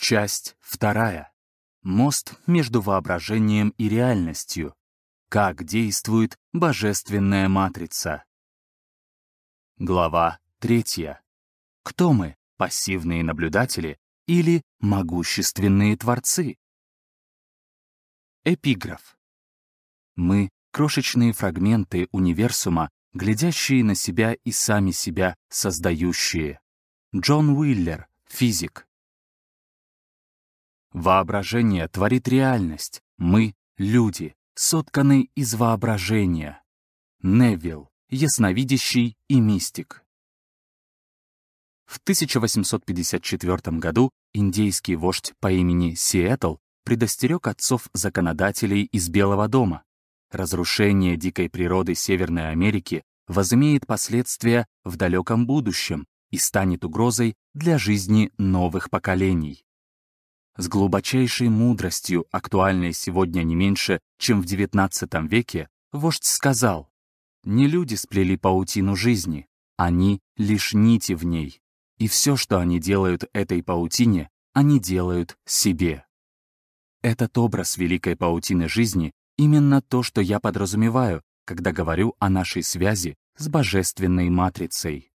Часть вторая. Мост между воображением и реальностью. Как действует божественная матрица. Глава третья. Кто мы, пассивные наблюдатели или могущественные творцы? Эпиграф. Мы — крошечные фрагменты универсума, глядящие на себя и сами себя создающие. Джон Уиллер, физик. Воображение творит реальность. Мы — люди, сотканы из воображения. Невилл, ясновидящий и мистик. В 1854 году индейский вождь по имени Сиэтл предостерег отцов-законодателей из Белого дома. Разрушение дикой природы Северной Америки возымеет последствия в далеком будущем и станет угрозой для жизни новых поколений. С глубочайшей мудростью, актуальной сегодня не меньше, чем в XIX веке, вождь сказал, «Не люди сплели паутину жизни, они — лишь нити в ней, и все, что они делают этой паутине, они делают себе». Этот образ великой паутины жизни именно то, что я подразумеваю, когда говорю о нашей связи с божественной матрицей.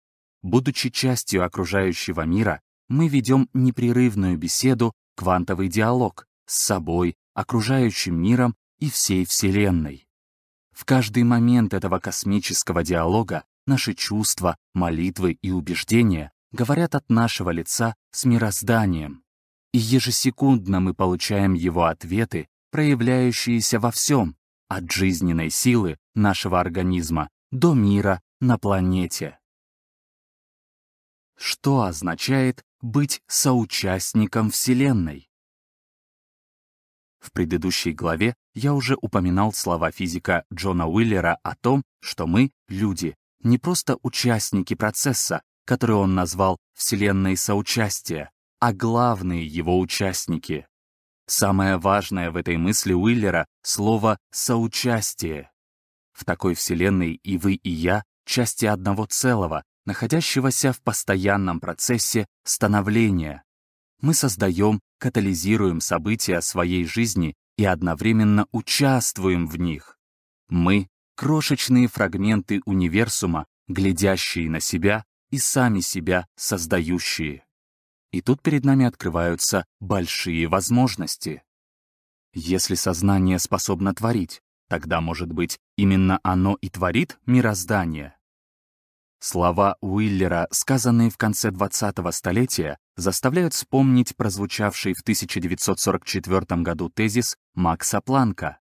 Будучи частью окружающего мира, мы ведем непрерывную беседу, квантовый диалог с собой, окружающим миром и всей Вселенной. В каждый момент этого космического диалога наши чувства, молитвы и убеждения говорят от нашего лица с мирозданием. И ежесекундно мы получаем его ответы, проявляющиеся во всем, от жизненной силы нашего организма до мира на планете. Что означает быть соучастником Вселенной? В предыдущей главе я уже упоминал слова физика Джона Уиллера о том, что мы, люди, не просто участники процесса, который он назвал «Вселенной соучастия», а главные его участники. Самое важное в этой мысли Уиллера — слово «соучастие». В такой Вселенной и вы, и я — части одного целого, находящегося в постоянном процессе становления. Мы создаем, катализируем события своей жизни и одновременно участвуем в них. Мы — крошечные фрагменты универсума, глядящие на себя и сами себя создающие. И тут перед нами открываются большие возможности. Если сознание способно творить, тогда, может быть, именно оно и творит мироздание. Слова Уиллера, сказанные в конце 20-го столетия, заставляют вспомнить прозвучавший в 1944 году тезис Макса Планка.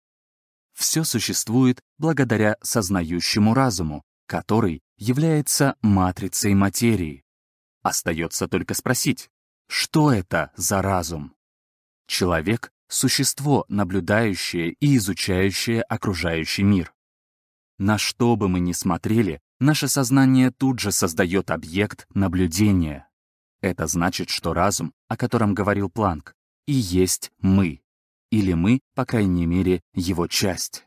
Все существует благодаря сознающему разуму, который является матрицей материи. Остается только спросить, что это за разум? Человек — существо, наблюдающее и изучающее окружающий мир. На что бы мы ни смотрели, наше сознание тут же создает объект наблюдения. Это значит, что разум, о котором говорил Планк, и есть мы. Или мы, по крайней мере, его часть.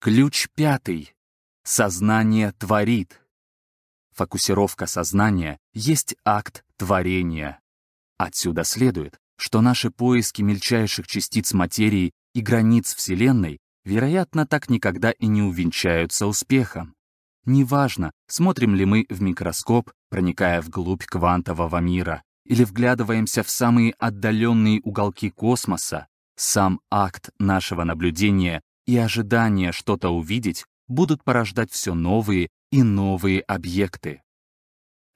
Ключ пятый. Сознание творит. Фокусировка сознания есть акт творения. Отсюда следует, что наши поиски мельчайших частиц материи и границ Вселенной, вероятно, так никогда и не увенчаются успехом. Неважно, смотрим ли мы в микроскоп, проникая вглубь квантового мира, или вглядываемся в самые отдаленные уголки космоса, сам акт нашего наблюдения и ожидания что-то увидеть будут порождать все новые и новые объекты.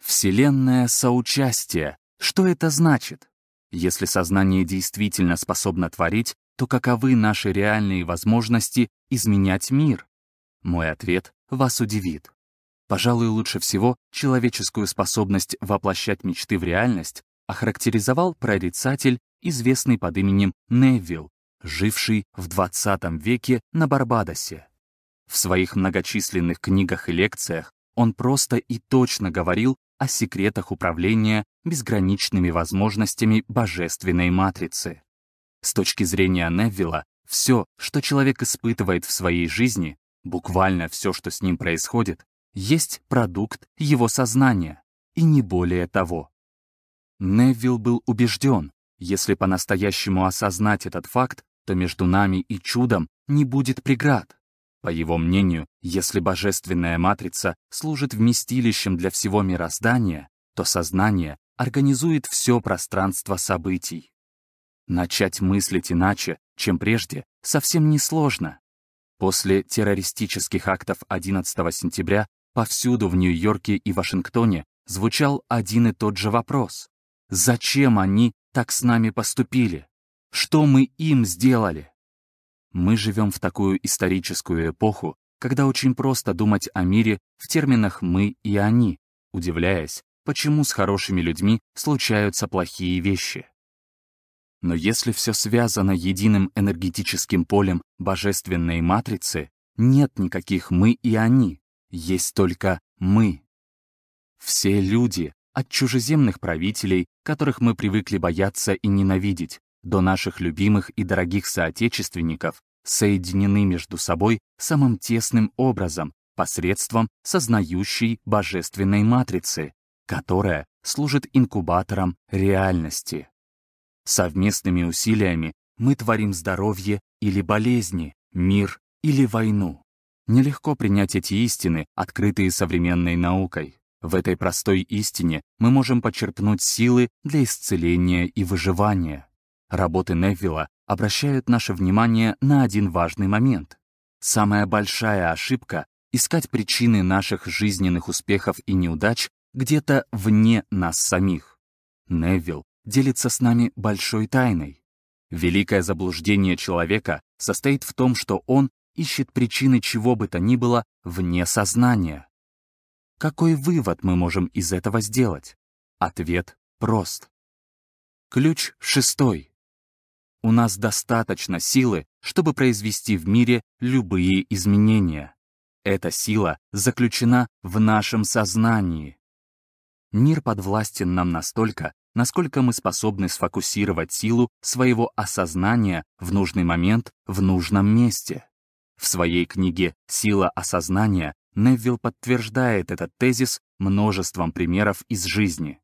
Вселенная соучастие. Что это значит? Если сознание действительно способно творить, то каковы наши реальные возможности изменять мир? Мой ответ вас удивит. Пожалуй, лучше всего человеческую способность воплощать мечты в реальность охарактеризовал прорицатель, известный под именем Невилл, живший в 20 веке на Барбадосе. В своих многочисленных книгах и лекциях он просто и точно говорил о секретах управления безграничными возможностями божественной матрицы. С точки зрения Невилла, все, что человек испытывает в своей жизни, Буквально все, что с ним происходит, есть продукт его сознания, и не более того. Невилл был убежден, Если по-настоящему осознать этот факт, то между нами и чудом не будет преград. По его мнению, если божественная матрица служит вместилищем для всего мироздания, то сознание организует все пространство событий. Начать мыслить иначе, чем прежде, совсем несложно. После террористических актов 11 сентября повсюду в Нью-Йорке и Вашингтоне звучал один и тот же вопрос. Зачем они так с нами поступили? Что мы им сделали? Мы живем в такую историческую эпоху, когда очень просто думать о мире в терминах «мы» и «они», удивляясь, почему с хорошими людьми случаются плохие вещи. Но если все связано единым энергетическим полем божественной матрицы, нет никаких «мы» и «они», есть только «мы». Все люди, от чужеземных правителей, которых мы привыкли бояться и ненавидеть, до наших любимых и дорогих соотечественников соединены между собой самым тесным образом посредством сознающей божественной матрицы, которая служит инкубатором реальности. Совместными усилиями мы творим здоровье или болезни, мир или войну. Нелегко принять эти истины, открытые современной наукой. В этой простой истине мы можем почерпнуть силы для исцеления и выживания. Работы Невилла обращают наше внимание на один важный момент. Самая большая ошибка — искать причины наших жизненных успехов и неудач где-то вне нас самих. Невилл делится с нами большой тайной. Великое заблуждение человека состоит в том, что он ищет причины чего бы то ни было вне сознания. Какой вывод мы можем из этого сделать? Ответ прост. Ключ шестой. У нас достаточно силы, чтобы произвести в мире любые изменения. Эта сила заключена в нашем сознании. Мир подвластен нам настолько, насколько мы способны сфокусировать силу своего осознания в нужный момент в нужном месте. В своей книге «Сила осознания» Невилл подтверждает этот тезис множеством примеров из жизни.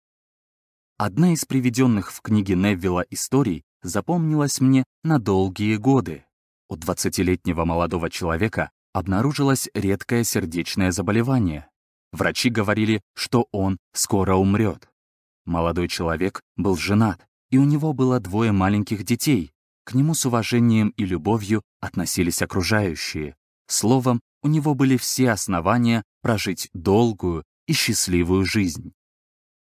Одна из приведенных в книге Невилла историй запомнилась мне на долгие годы. У 20-летнего молодого человека обнаружилось редкое сердечное заболевание. Врачи говорили, что он скоро умрет. Молодой человек был женат, и у него было двое маленьких детей. К нему с уважением и любовью относились окружающие. Словом, у него были все основания прожить долгую и счастливую жизнь.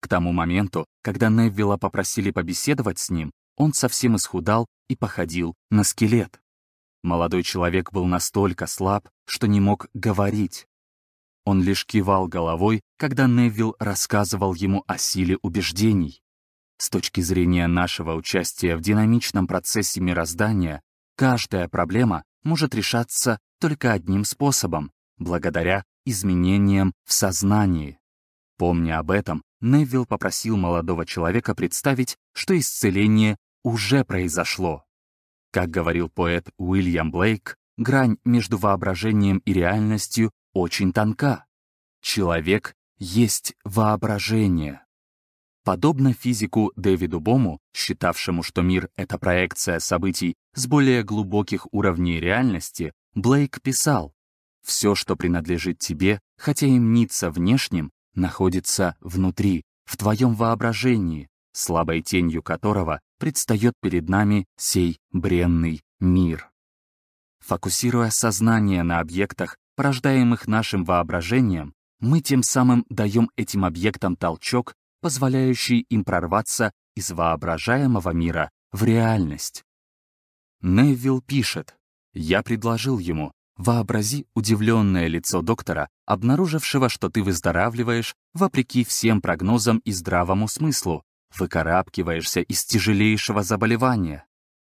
К тому моменту, когда Невилла попросили побеседовать с ним, он совсем исхудал и походил на скелет. Молодой человек был настолько слаб, что не мог говорить. Он лишь кивал головой, когда Невилл рассказывал ему о силе убеждений. С точки зрения нашего участия в динамичном процессе мироздания, каждая проблема может решаться только одним способом — благодаря изменениям в сознании. Помня об этом, Невилл попросил молодого человека представить, что исцеление уже произошло. Как говорил поэт Уильям Блейк, грань между воображением и реальностью очень тонка. Человек есть воображение. Подобно физику Дэвиду Бому, считавшему, что мир — это проекция событий с более глубоких уровней реальности, Блейк писал, «Все, что принадлежит тебе, хотя и мнится внешним, находится внутри, в твоем воображении, слабой тенью которого предстает перед нами сей бренный мир. Фокусируя сознание на объектах, порождаемых нашим воображением, мы тем самым даем этим объектам толчок, позволяющий им прорваться из воображаемого мира в реальность. Невилл пишет, «Я предложил ему, вообрази удивленное лицо доктора, обнаружившего, что ты выздоравливаешь вопреки всем прогнозам и здравому смыслу, выкарабкиваешься из тяжелейшего заболевания.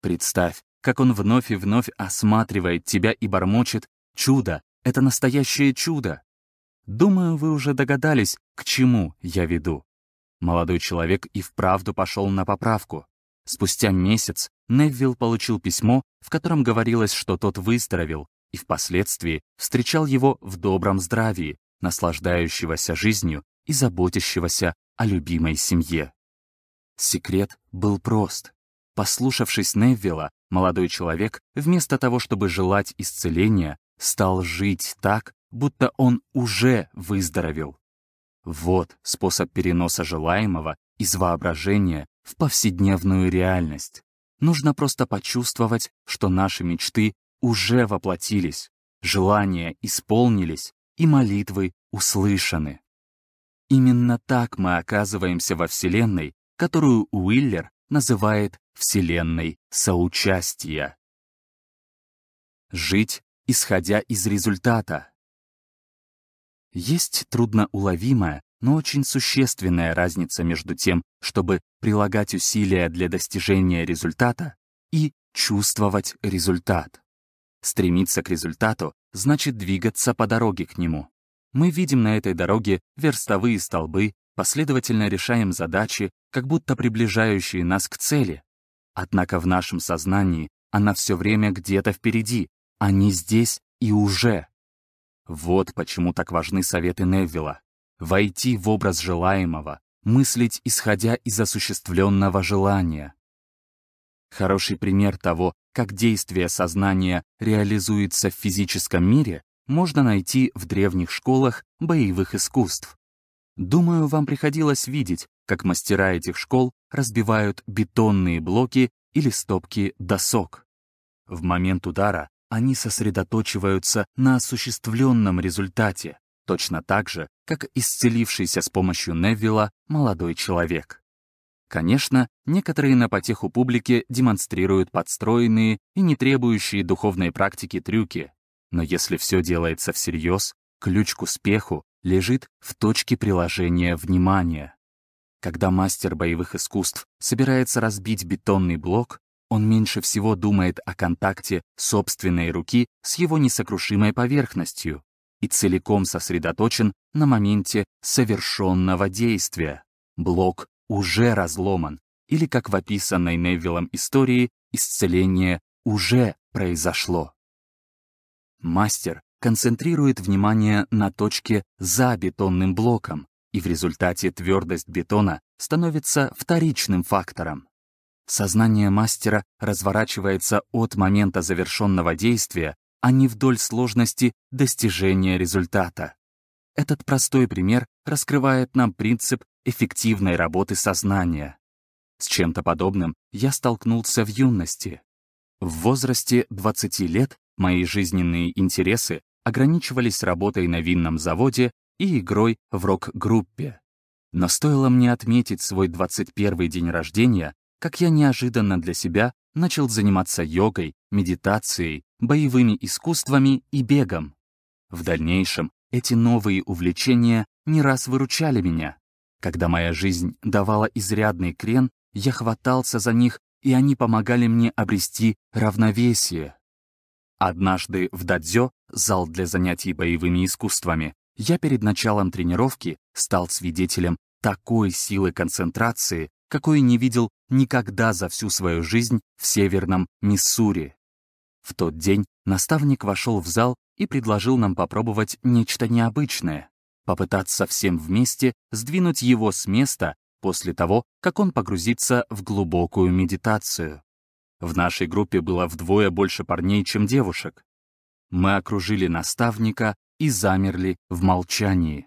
Представь, как он вновь и вновь осматривает тебя и бормочет «Чудо! Это настоящее чудо!» Думаю, вы уже догадались, к чему я веду. Молодой человек и вправду пошел на поправку. Спустя месяц Невилл получил письмо, в котором говорилось, что тот выздоровел, и впоследствии встречал его в добром здравии, наслаждающегося жизнью и заботящегося о любимой семье. Секрет был прост. Послушавшись Неввилла, молодой человек, вместо того, чтобы желать исцеления, стал жить так, будто он уже выздоровел. Вот способ переноса желаемого из воображения в повседневную реальность. Нужно просто почувствовать, что наши мечты уже воплотились, желания исполнились и молитвы услышаны. Именно так мы оказываемся во Вселенной, которую Уиллер называет Вселенной соучастия. Жить, исходя из результата. Есть трудноуловимая, но очень существенная разница между тем, чтобы прилагать усилия для достижения результата и чувствовать результат. Стремиться к результату значит двигаться по дороге к нему. Мы видим на этой дороге верстовые столбы, последовательно решаем задачи, как будто приближающие нас к цели. Однако в нашем сознании она все время где-то впереди, не здесь и уже. Вот почему так важны советы Невилла. Войти в образ желаемого, мыслить, исходя из осуществленного желания. Хороший пример того, как действие сознания реализуется в физическом мире, можно найти в древних школах боевых искусств. Думаю, вам приходилось видеть, как мастера этих школ разбивают бетонные блоки или стопки досок. В момент удара они сосредоточиваются на осуществленном результате, точно так же, как исцелившийся с помощью Невилла молодой человек. Конечно, некоторые на потеху публике демонстрируют подстроенные и не требующие духовной практики трюки, но если все делается всерьез, ключ к успеху лежит в точке приложения внимания. Когда мастер боевых искусств собирается разбить бетонный блок, он меньше всего думает о контакте собственной руки с его несокрушимой поверхностью и целиком сосредоточен на моменте совершенного действия. Блок уже разломан, или, как в описанной Невиллом истории, исцеление уже произошло. Мастер концентрирует внимание на точке за бетонным блоком, и в результате твердость бетона становится вторичным фактором. Сознание мастера разворачивается от момента завершенного действия, а не вдоль сложности достижения результата. Этот простой пример раскрывает нам принцип эффективной работы сознания. С чем-то подобным я столкнулся в юности. В возрасте 20 лет мои жизненные интересы ограничивались работой на винном заводе и игрой в рок-группе. Но стоило мне отметить свой 21 день рождения, как я неожиданно для себя начал заниматься йогой, медитацией, боевыми искусствами и бегом. В дальнейшем эти новые увлечения не раз выручали меня. Когда моя жизнь давала изрядный крен, я хватался за них, и они помогали мне обрести равновесие. Однажды в дадзё, зал для занятий боевыми искусствами, я перед началом тренировки стал свидетелем такой силы концентрации, какой не видел никогда за всю свою жизнь в северном Миссури. В тот день наставник вошел в зал и предложил нам попробовать нечто необычное попытаться всем вместе сдвинуть его с места после того, как он погрузится в глубокую медитацию. В нашей группе было вдвое больше парней, чем девушек. Мы окружили наставника и замерли в молчании.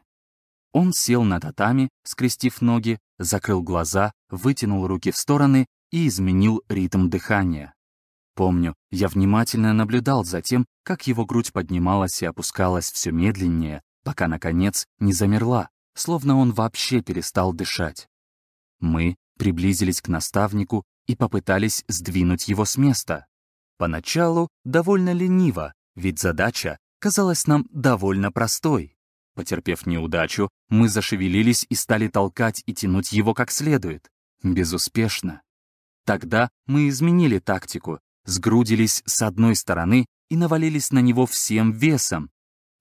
Он сел на татами, скрестив ноги, закрыл глаза, вытянул руки в стороны и изменил ритм дыхания. Помню, я внимательно наблюдал за тем, как его грудь поднималась и опускалась все медленнее, пока, наконец, не замерла, словно он вообще перестал дышать. Мы приблизились к наставнику и попытались сдвинуть его с места. Поначалу довольно лениво, ведь задача казалась нам довольно простой. Потерпев неудачу, мы зашевелились и стали толкать и тянуть его как следует. Безуспешно. Тогда мы изменили тактику, сгрудились с одной стороны и навалились на него всем весом,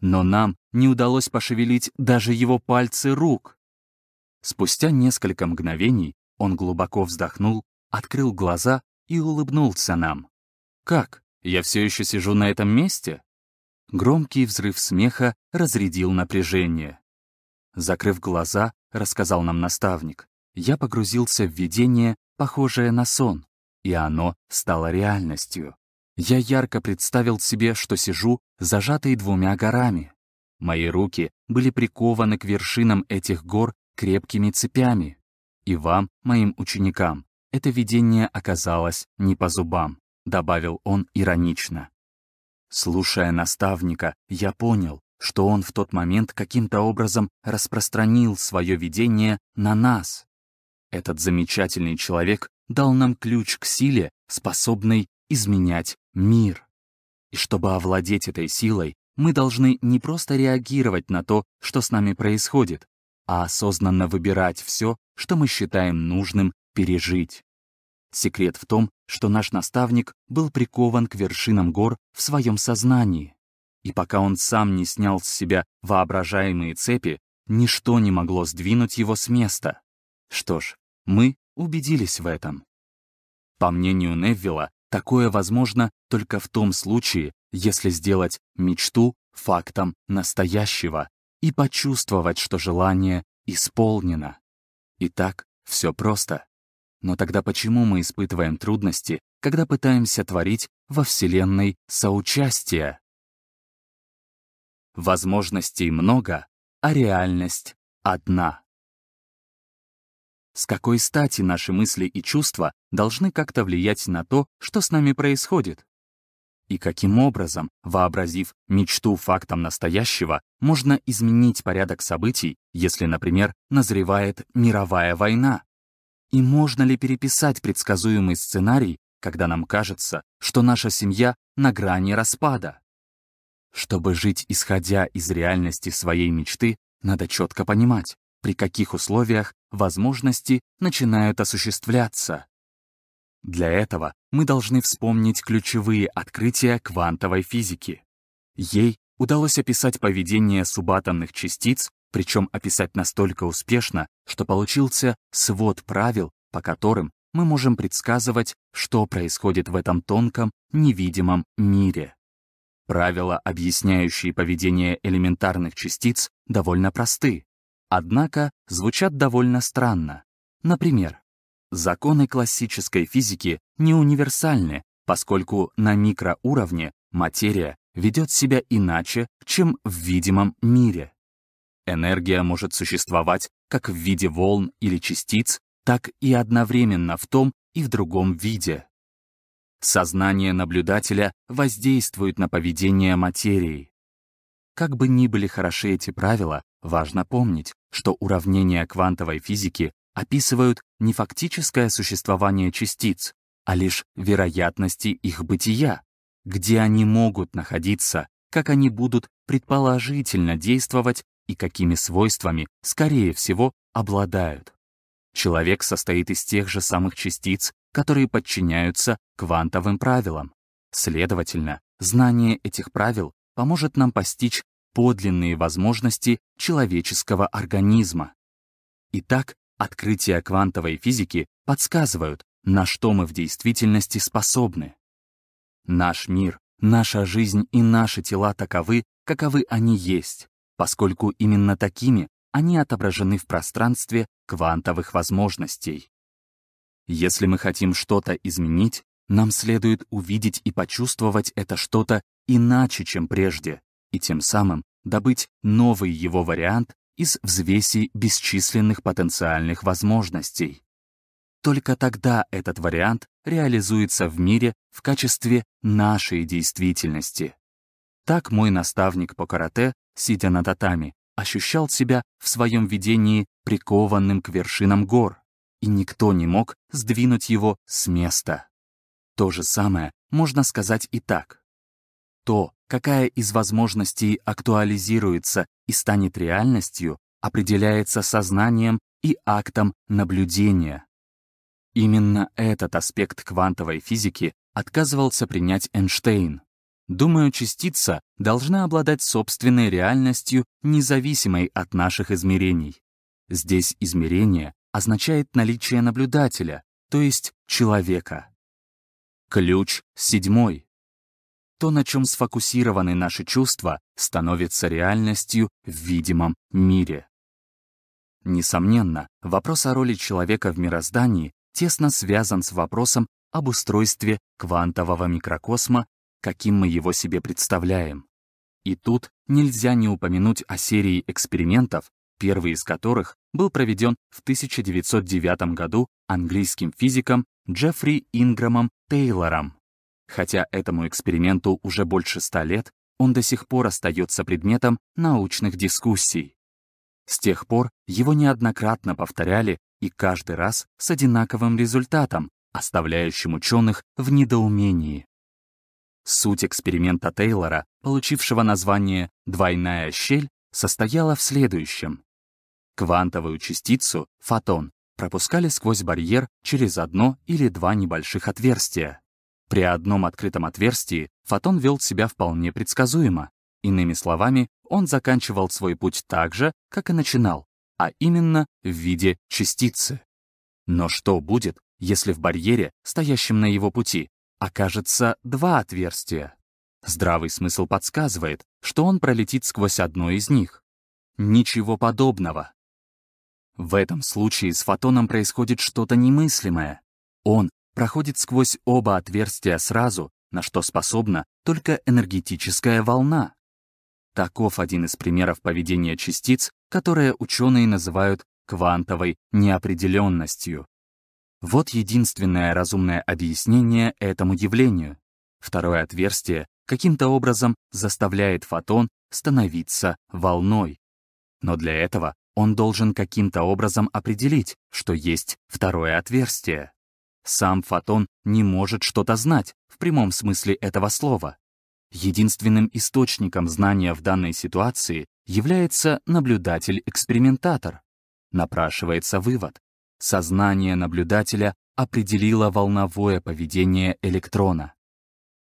но нам не удалось пошевелить даже его пальцы рук. Спустя несколько мгновений он глубоко вздохнул, открыл глаза и улыбнулся нам. «Как? Я все еще сижу на этом месте?» Громкий взрыв смеха разрядил напряжение. Закрыв глаза, рассказал нам наставник, я погрузился в видение, похожее на сон. и оно стало реальностью. Я ярко представил себе, что сижу, зажатый двумя горами. Мои руки были прикованы к вершинам этих гор крепкими цепями. И вам, моим ученикам, это видение оказалось не по зубам, добавил он иронично. Слушая наставника, я понял, что он в тот момент каким-то образом распространил свое видение на нас. Этот замечательный человек дал нам ключ к силе, способной изменять мир. И чтобы овладеть этой силой, мы должны не просто реагировать на то, что с нами происходит, а осознанно выбирать все, что мы считаем нужным пережить. Секрет в том, что наш наставник был прикован к вершинам гор в своем сознании. И пока он сам не снял с себя воображаемые цепи, ничто не могло сдвинуть его с места. Что ж, мы убедились в этом. По мнению Неввилла, такое возможно только в том случае, если сделать мечту фактом настоящего и почувствовать, что желание исполнено. Итак, все просто. Но тогда почему мы испытываем трудности, когда пытаемся творить во Вселенной соучастие? Возможностей много, а реальность одна. С какой стати наши мысли и чувства должны как-то влиять на то, что с нами происходит? И каким образом, вообразив мечту фактом настоящего, можно изменить порядок событий, если, например, назревает мировая война? И можно ли переписать предсказуемый сценарий, когда нам кажется, что наша семья на грани распада? Чтобы жить исходя из реальности своей мечты, надо четко понимать, при каких условиях возможности начинают осуществляться. Для этого мы должны вспомнить ключевые открытия квантовой физики. Ей удалось описать поведение субатомных частиц, причем описать настолько успешно, что получился свод правил, по которым мы можем предсказывать, что происходит в этом тонком, невидимом мире. Правила, объясняющие поведение элементарных частиц, довольно просты, однако звучат довольно странно. Например, законы классической физики не универсальны, поскольку на микроуровне материя ведет себя иначе, чем в видимом мире. Энергия может существовать как в виде волн или частиц, так и одновременно в том и в другом виде. Сознание наблюдателя воздействует на поведение материи. Как бы ни были хороши эти правила, важно помнить, что уравнения квантовой физики описывают не фактическое существование частиц, а лишь вероятности их бытия, где они могут находиться, как они будут предположительно действовать и какими свойствами, скорее всего, обладают. Человек состоит из тех же самых частиц, которые подчиняются квантовым правилам. Следовательно, знание этих правил поможет нам постичь подлинные возможности человеческого организма. Итак, открытия квантовой физики подсказывают, на что мы в действительности способны. Наш мир, наша жизнь и наши тела таковы, каковы они есть, поскольку именно такими они отображены в пространстве квантовых возможностей. Если мы хотим что-то изменить, нам следует увидеть и почувствовать это что-то иначе, чем прежде, и тем самым добыть новый его вариант из взвеси бесчисленных потенциальных возможностей. Только тогда этот вариант реализуется в мире в качестве нашей действительности. Так мой наставник по карате, сидя на татами, ощущал себя в своем видении прикованным к вершинам гор, и никто не мог сдвинуть его с места. То же самое можно сказать и так. То, какая из возможностей актуализируется и станет реальностью, определяется сознанием и актом наблюдения. Именно этот аспект квантовой физики отказывался принять Эйнштейн. Думаю, частица должна обладать собственной реальностью, независимой от наших измерений. Здесь измерение означает наличие наблюдателя, то есть человека. Ключ седьмой. То, на чем сфокусированы наши чувства, становится реальностью в видимом мире. Несомненно, вопрос о роли человека в мироздании тесно связан с вопросом об устройстве квантового микрокосма, каким мы его себе представляем. И тут нельзя не упомянуть о серии экспериментов, первый из которых был проведен в 1909 году английским физиком Джеффри Инграмом Тейлором. Хотя этому эксперименту уже больше ста лет, он до сих пор остается предметом научных дискуссий. С тех пор его неоднократно повторяли и каждый раз с одинаковым результатом, оставляющим ученых в недоумении. Суть эксперимента Тейлора, получившего название «двойная щель», состояла в следующем. Квантовую частицу, фотон, пропускали сквозь барьер через одно или два небольших отверстия. При одном открытом отверстии фотон вел себя вполне предсказуемо. Иными словами, он заканчивал свой путь так же, как и начинал, а именно в виде частицы. Но что будет, если в барьере, стоящем на его пути, окажется два отверстия? Здравый смысл подсказывает, что он пролетит сквозь одно из них. Ничего подобного. В этом случае с фотоном происходит что-то немыслимое. Он проходит сквозь оба отверстия сразу, на что способна только энергетическая волна. Таков один из примеров поведения частиц, которые ученые называют квантовой неопределенностью. Вот единственное разумное объяснение этому явлению. Второе отверстие каким-то образом заставляет фотон становиться волной. Но для этого он должен каким-то образом определить, что есть второе отверстие. Сам фотон не может что-то знать в прямом смысле этого слова. Единственным источником знания в данной ситуации является наблюдатель-экспериментатор. Напрашивается вывод. Сознание наблюдателя определило волновое поведение электрона.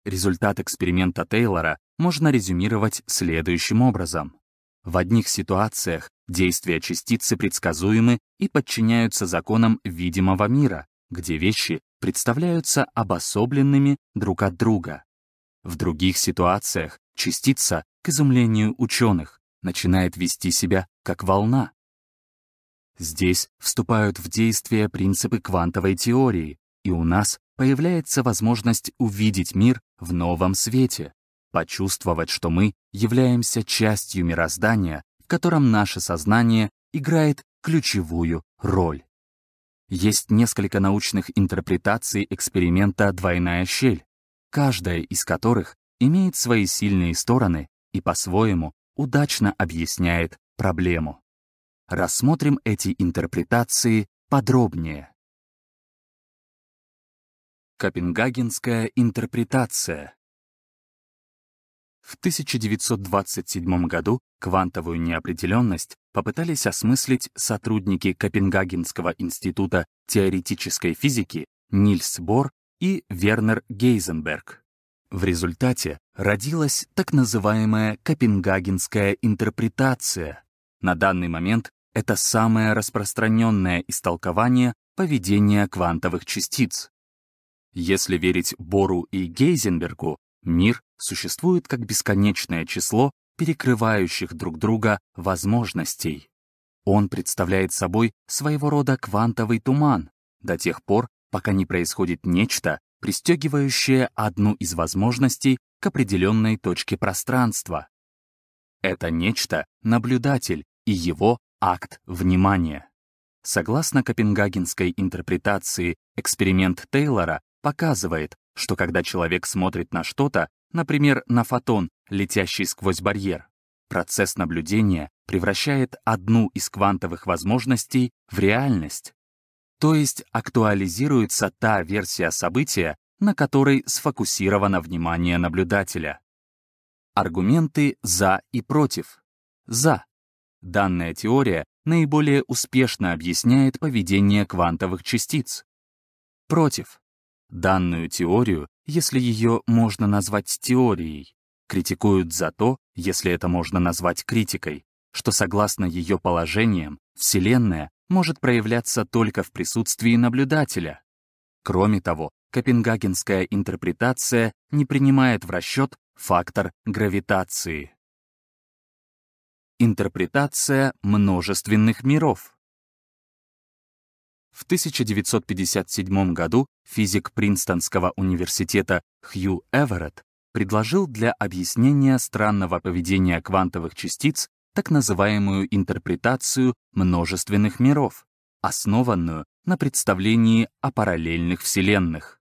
Результат эксперимента Тейлора можно резюмировать следующим образом. В одних ситуациях действия частицы предсказуемы и подчиняются законам видимого мира, где вещи представляются обособленными друг от друга. В других ситуациях частица, к изумлению ученых, начинает вести себя как волна. Здесь вступают в действие принципы квантовой теории, и у нас появляется возможность увидеть мир в новом свете, почувствовать, что мы являемся частью мироздания, в котором наше сознание играет ключевую роль. Есть несколько научных интерпретаций эксперимента «Двойная щель», каждая из которых имеет свои сильные стороны и по-своему удачно объясняет проблему. Рассмотрим эти интерпретации подробнее. Копенгагенская интерпретация В 1927 году квантовую неопределенность попытались осмыслить сотрудники Копенгагенского института теоретической физики Нильс Бор и Вернер Гейзенберг. В результате родилась так называемая Копенгагенская интерпретация. На данный момент это самое распространенное истолкование поведения квантовых частиц. Если верить Бору и Гейзенбергу, мир существует как бесконечное число перекрывающих друг друга возможностей. Он представляет собой своего рода квантовый туман до тех пор, пока не происходит нечто, пристегивающее одну из возможностей к определенной точке пространства. Это нечто — наблюдатель и его акт внимания. Согласно копенгагенской интерпретации, эксперимент Тейлора показывает, что когда человек смотрит на что-то, например, на фотон, летящий сквозь барьер, процесс наблюдения превращает одну из квантовых возможностей в реальность то есть актуализируется та версия события, на которой сфокусировано внимание наблюдателя. Аргументы «за» и «против». «За». Данная теория наиболее успешно объясняет поведение квантовых частиц. «Против». Данную теорию, если ее можно назвать теорией, критикуют за то, если это можно назвать критикой, что согласно ее положениям Вселенная может проявляться только в присутствии наблюдателя. Кроме того, копенгагенская интерпретация не принимает в расчет фактор гравитации. Интерпретация множественных миров. В 1957 году физик Принстонского университета Хью Эверетт предложил для объяснения странного поведения квантовых частиц так называемую интерпретацию множественных миров, основанную на представлении о параллельных вселенных.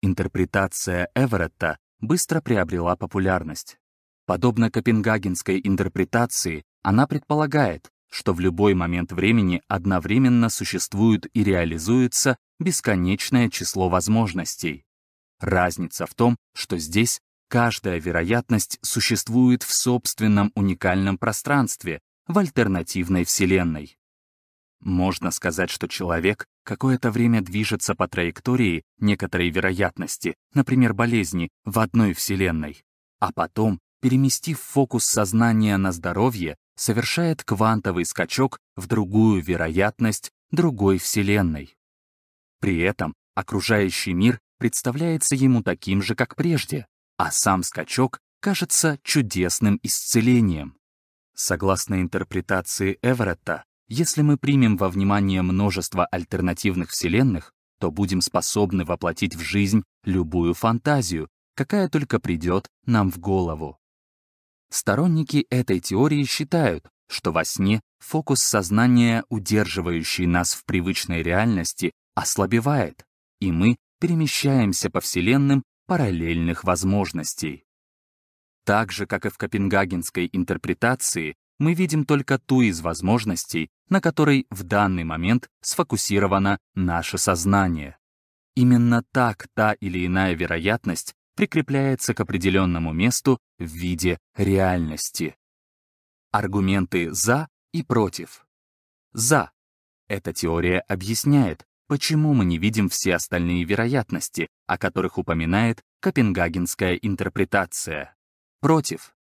Интерпретация Эверетта быстро приобрела популярность. Подобно копенгагенской интерпретации, она предполагает, что в любой момент времени одновременно существует и реализуется бесконечное число возможностей. Разница в том, что здесь каждая вероятность существует в собственном уникальном пространстве, в альтернативной Вселенной. Можно сказать, что человек какое-то время движется по траектории некоторой вероятности, например, болезни, в одной Вселенной, а потом, переместив фокус сознания на здоровье, совершает квантовый скачок в другую вероятность другой Вселенной. При этом окружающий мир представляется ему таким же, как прежде, а сам скачок кажется чудесным исцелением. Согласно интерпретации Эверетта, если мы примем во внимание множество альтернативных вселенных, то будем способны воплотить в жизнь любую фантазию, какая только придет нам в голову. Сторонники этой теории считают, что во сне фокус сознания, удерживающий нас в привычной реальности, ослабевает, и мы перемещаемся по вселенным параллельных возможностей. Так же, как и в копенгагенской интерпретации, мы видим только ту из возможностей, на которой в данный момент сфокусировано наше сознание. Именно так та или иная вероятность прикрепляется к определенному месту в виде реальности. Аргументы «за» и «против». «За» — эта теория объясняет, почему мы не видим все остальные вероятности, о которых упоминает копенгагенская интерпретация. «Против»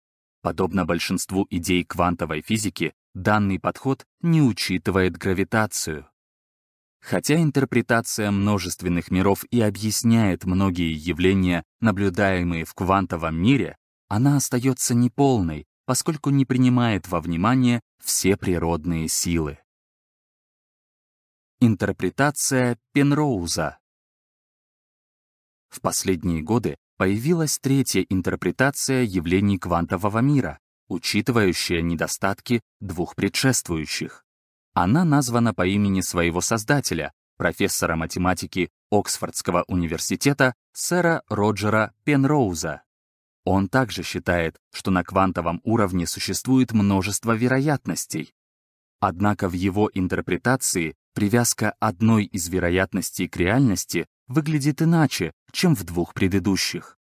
Подобно большинству идей квантовой физики, данный подход не учитывает гравитацию. Хотя интерпретация множественных миров и объясняет многие явления, наблюдаемые в квантовом мире, она остается неполной, поскольку не принимает во внимание все природные силы. Интерпретация Пенроуза В последние годы появилась третья интерпретация явлений квантового мира, учитывающая недостатки двух предшествующих. Она названа по имени своего создателя, профессора математики Оксфордского университета сэра Роджера Пенроуза. Он также считает, что на квантовом уровне существует множество вероятностей. Однако в его интерпретации привязка одной из вероятностей к реальности выглядит иначе, чем в двух предыдущих.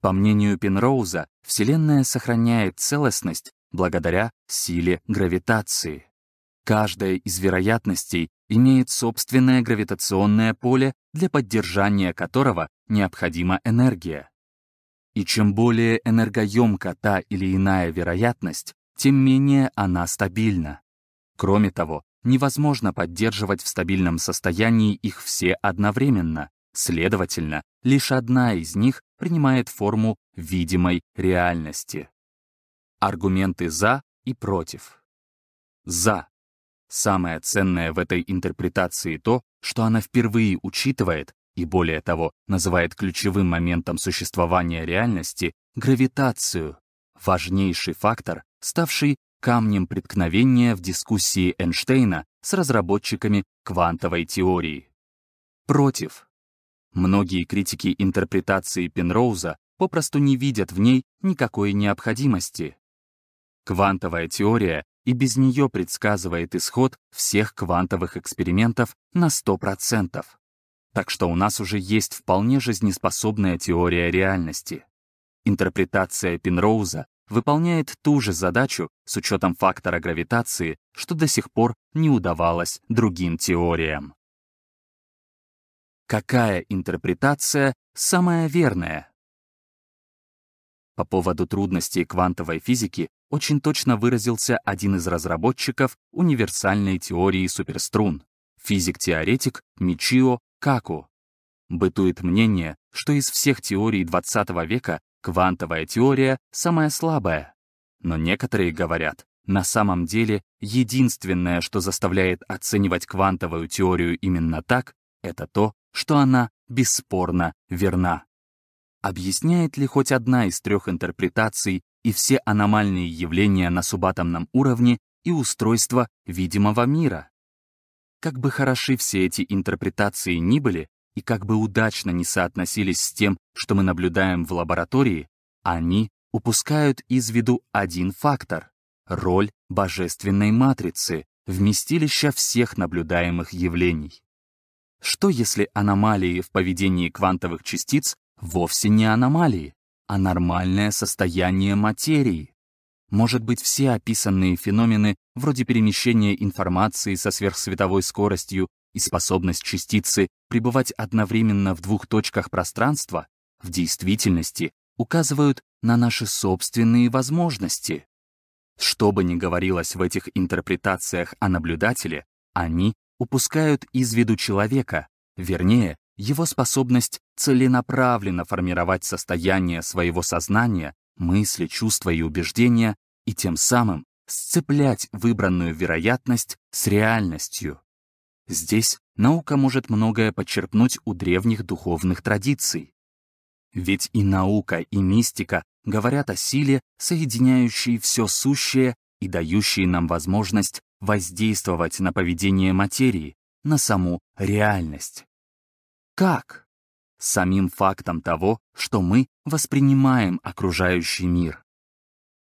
По мнению Пенроуза, Вселенная сохраняет целостность благодаря силе гравитации. Каждая из вероятностей имеет собственное гравитационное поле, для поддержания которого необходима энергия. И чем более энергоемка та или иная вероятность, тем менее она стабильна. Кроме того, невозможно поддерживать в стабильном состоянии их все одновременно, Следовательно, лишь одна из них принимает форму видимой реальности. Аргументы «за» и «против». «За». Самое ценное в этой интерпретации то, что она впервые учитывает и, более того, называет ключевым моментом существования реальности гравитацию, важнейший фактор, ставший камнем преткновения в дискуссии Эйнштейна с разработчиками квантовой теории. Против. Многие критики интерпретации Пенроуза попросту не видят в ней никакой необходимости. Квантовая теория и без нее предсказывает исход всех квантовых экспериментов на 100%. Так что у нас уже есть вполне жизнеспособная теория реальности. Интерпретация Пенроуза выполняет ту же задачу с учетом фактора гравитации, что до сих пор не удавалось другим теориям. Какая интерпретация самая верная? По поводу трудностей квантовой физики очень точно выразился один из разработчиков универсальной теории суперструн, физик-теоретик Мичио Каку. Бытует мнение, что из всех теорий XX века квантовая теория самая слабая. Но некоторые говорят, На самом деле, единственное, что заставляет оценивать квантовую теорию именно так, это то, что она бесспорно верна. Объясняет ли хоть одна из трех интерпретаций и все аномальные явления на субатомном уровне и устройство видимого мира? Как бы хороши все эти интерпретации ни были, и как бы удачно не соотносились с тем, что мы наблюдаем в лаборатории, они упускают из виду один фактор — роль божественной матрицы, вместилища всех наблюдаемых явлений. Что если аномалии в поведении квантовых частиц вовсе не аномалии, а нормальное состояние материи? Может быть, все описанные феномены, вроде перемещения информации со сверхсветовой скоростью и способность частицы пребывать одновременно в двух точках пространства, в действительности указывают на наши собственные возможности. Что бы ни говорилось в этих интерпретациях о наблюдателе, они упускают из виду человека, вернее, его способность целенаправленно формировать состояние своего сознания, мысли, чувства и убеждения, и тем самым сцеплять выбранную вероятность с реальностью. Здесь наука может многое подчерпнуть у древних духовных традиций. Ведь и наука, и мистика говорят о силе, соединяющей все сущее и дающей нам возможность воздействовать на поведение материи, на саму реальность. Как? Самим фактом того, что мы воспринимаем окружающий мир.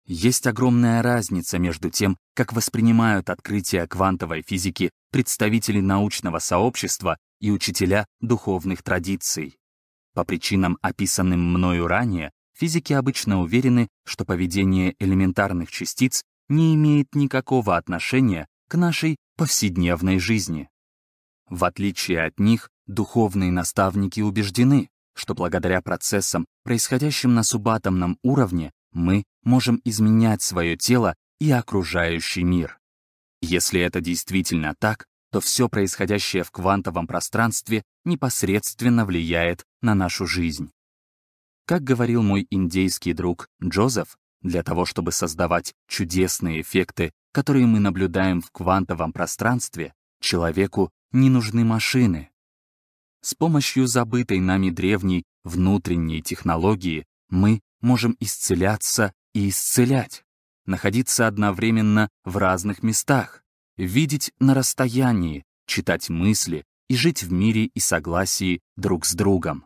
Есть огромная разница между тем, как воспринимают открытия квантовой физики представители научного сообщества и учителя духовных традиций. По причинам, описанным мною ранее, физики обычно уверены, что поведение элементарных частиц не имеет никакого отношения к нашей повседневной жизни. В отличие от них, духовные наставники убеждены, что благодаря процессам, происходящим на субатомном уровне, мы можем изменять свое тело и окружающий мир. Если это действительно так, то все происходящее в квантовом пространстве непосредственно влияет на нашу жизнь. Как говорил мой индейский друг Джозеф, для того, чтобы создавать чудесные эффекты, которые мы наблюдаем в квантовом пространстве, человеку не нужны машины. С помощью забытой нами древней внутренней технологии мы можем исцеляться и исцелять, находиться одновременно в разных местах, видеть на расстоянии, читать мысли и жить в мире и согласии друг с другом.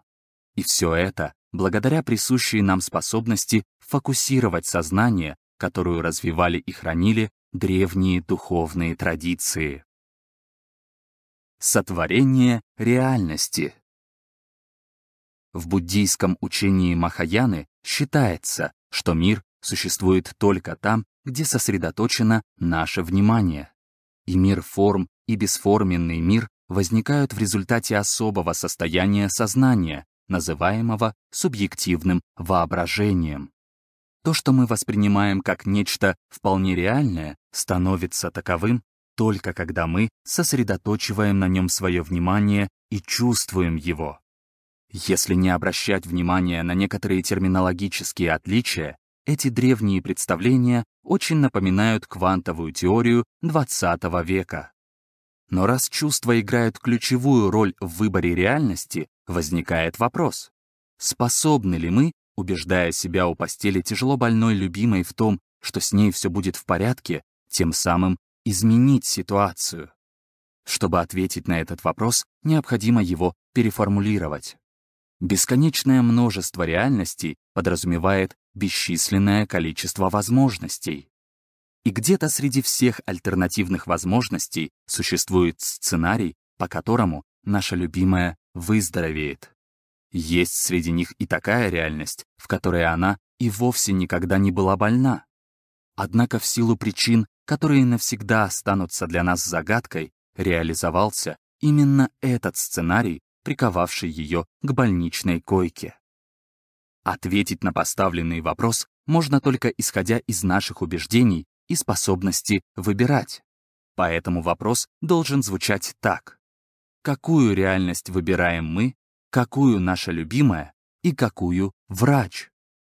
И все это благодаря присущей нам способности фокусировать сознание, которую развивали и хранили древние духовные традиции. Сотворение реальности В буддийском учении Махаяны считается, что мир существует только там, где сосредоточено наше внимание. И мир форм, и бесформенный мир возникают в результате особого состояния сознания, называемого субъективным воображением. То, что мы воспринимаем как нечто вполне реальное, становится таковым только когда мы сосредоточиваем на нем свое внимание и чувствуем его. Если не обращать внимания на некоторые терминологические отличия, эти древние представления очень напоминают квантовую теорию XX века. Но раз чувства играют ключевую роль в выборе реальности, возникает вопрос, способны ли мы, убеждая себя у постели тяжело больной любимой в том, что с ней все будет в порядке, тем самым изменить ситуацию? Чтобы ответить на этот вопрос, необходимо его переформулировать. Бесконечное множество реальностей подразумевает бесчисленное количество возможностей. И где-то среди всех альтернативных возможностей существует сценарий, по которому наша любимая выздоровеет. Есть среди них и такая реальность, в которой она и вовсе никогда не была больна. Однако в силу причин, которые навсегда останутся для нас загадкой, реализовался именно этот сценарий, приковавший ее к больничной койке. Ответить на поставленный вопрос можно только исходя из наших убеждений и способности выбирать. Поэтому вопрос должен звучать так. Какую реальность выбираем мы, какую наша любимая и какую врач?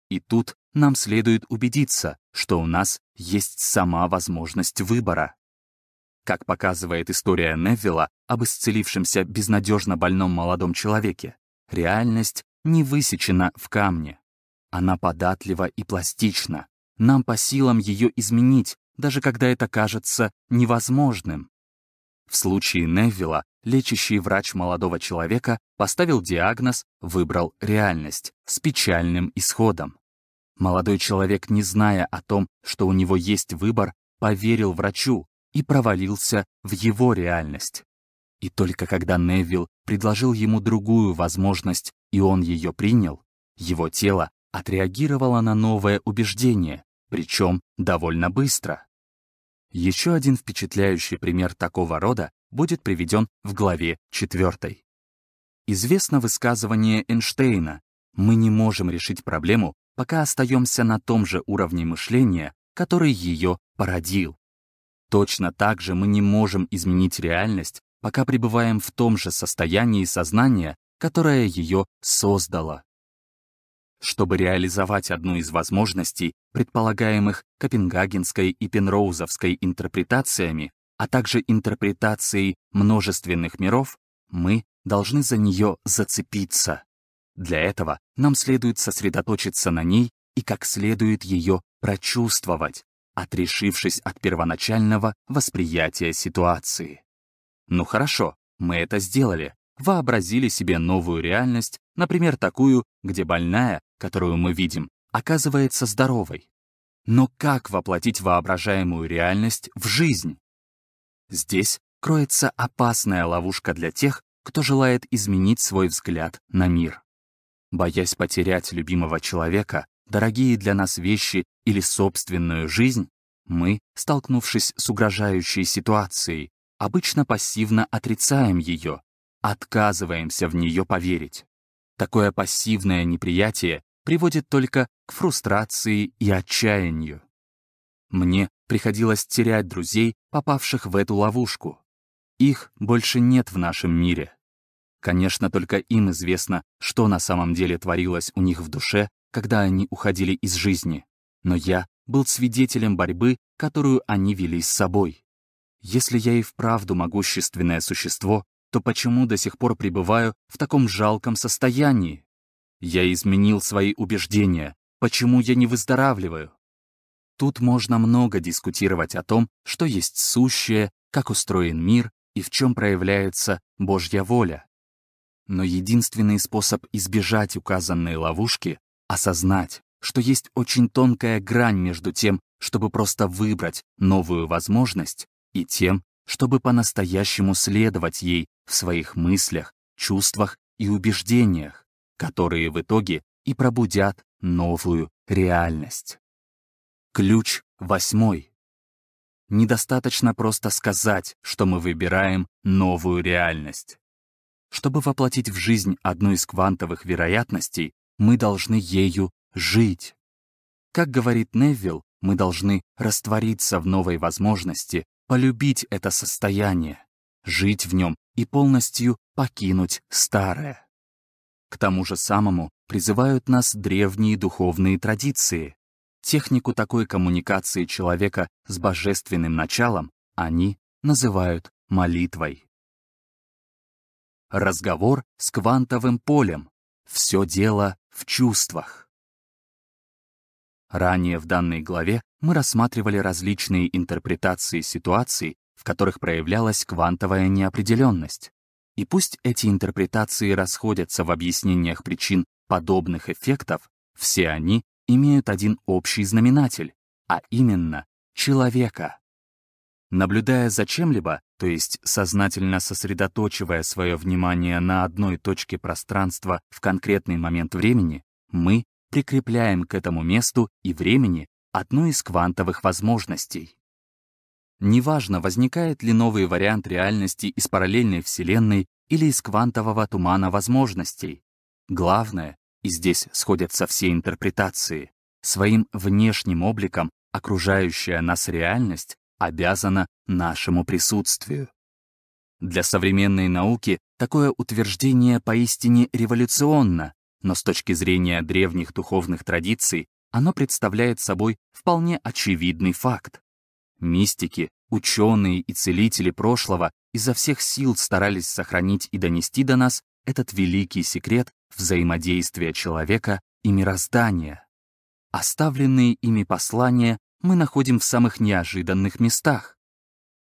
И тут нам следует убедиться, что у нас есть сама возможность выбора. Как показывает история Невилла об исцелившемся безнадежно больном молодом человеке, реальность не высечена в камне. Она податлива и пластична. Нам по силам ее изменить, даже когда это кажется невозможным. В случае Невилла лечащий врач молодого человека поставил диагноз, выбрал реальность с печальным исходом. Молодой человек, не зная о том, что у него есть выбор, поверил врачу и провалился в его реальность. И только когда Невилл предложил ему другую возможность, и он ее принял, его тело отреагировало на новое убеждение, причем довольно быстро. Еще один впечатляющий пример такого рода будет приведен в главе 4. Известно высказывание Эйнштейна «Мы не можем решить проблему, пока остаемся на том же уровне мышления, который ее породил. Точно так же мы не можем изменить реальность, пока пребываем в том же состоянии сознания, которое ее создало. Чтобы реализовать одну из возможностей, предполагаемых Копенгагенской и Пенроузовской интерпретациями, а также интерпретацией множественных миров, мы должны за нее зацепиться. Для этого нам следует сосредоточиться на ней и как следует ее прочувствовать, отрешившись от первоначального восприятия ситуации. Ну хорошо, мы это сделали, вообразили себе новую реальность, например, такую, где больная, которую мы видим, оказывается здоровой. Но как воплотить воображаемую реальность в жизнь? Здесь кроется опасная ловушка для тех, кто желает изменить свой взгляд на мир боясь потерять любимого человека, дорогие для нас вещи или собственную жизнь, мы, столкнувшись с угрожающей ситуацией, обычно пассивно отрицаем ее, отказываемся в нее поверить. Такое пассивное неприятие приводит только к фрустрации и отчаянию. Мне приходилось терять друзей, попавших в эту ловушку. Их больше нет в нашем мире. Конечно, только им известно, что на самом деле творилось у них в душе, когда они уходили из жизни. Но я был свидетелем борьбы, которую они вели с собой. Если я и вправду могущественное существо, то почему до сих пор пребываю в таком жалком состоянии? Я изменил свои убеждения. Почему я не выздоравливаю? Тут можно много дискутировать о том, что есть сущее, как устроен мир и в чем проявляется Божья воля. Но единственный способ избежать указанной ловушки — осознать, что есть очень тонкая грань между тем, чтобы просто выбрать новую возможность, и тем, чтобы по-настоящему следовать ей в своих мыслях, чувствах и убеждениях, которые в итоге и пробудят новую реальность. Ключ восьмой. Недостаточно просто сказать, что мы выбираем новую реальность. Чтобы воплотить в жизнь одну из квантовых вероятностей, мы должны ею жить. Как говорит Невилл, мы должны раствориться в новой возможности, полюбить это состояние, жить в нем и полностью покинуть старое. К тому же самому призывают нас древние духовные традиции. Технику такой коммуникации человека с божественным началом они называют молитвой. Разговор с квантовым полем. Все дело в чувствах. Ранее в данной главе мы рассматривали различные интерпретации ситуаций, в которых проявлялась квантовая неопределенность. И пусть эти интерпретации расходятся в объяснениях причин подобных эффектов, все они имеют один общий знаменатель, а именно человека. Наблюдая за чем-либо, то есть сознательно сосредоточивая свое внимание на одной точке пространства в конкретный момент времени, мы прикрепляем к этому месту и времени одну из квантовых возможностей. Неважно, возникает ли новый вариант реальности из параллельной Вселенной или из квантового тумана возможностей. Главное, и здесь сходятся все интерпретации, своим внешним обликом окружающая нас реальность обязана нашему присутствию. Для современной науки такое утверждение поистине революционно, но с точки зрения древних духовных традиций оно представляет собой вполне очевидный факт. Мистики, ученые и целители прошлого изо всех сил старались сохранить и донести до нас этот великий секрет взаимодействия человека и мироздания. Оставленные ими послания мы находим в самых неожиданных местах.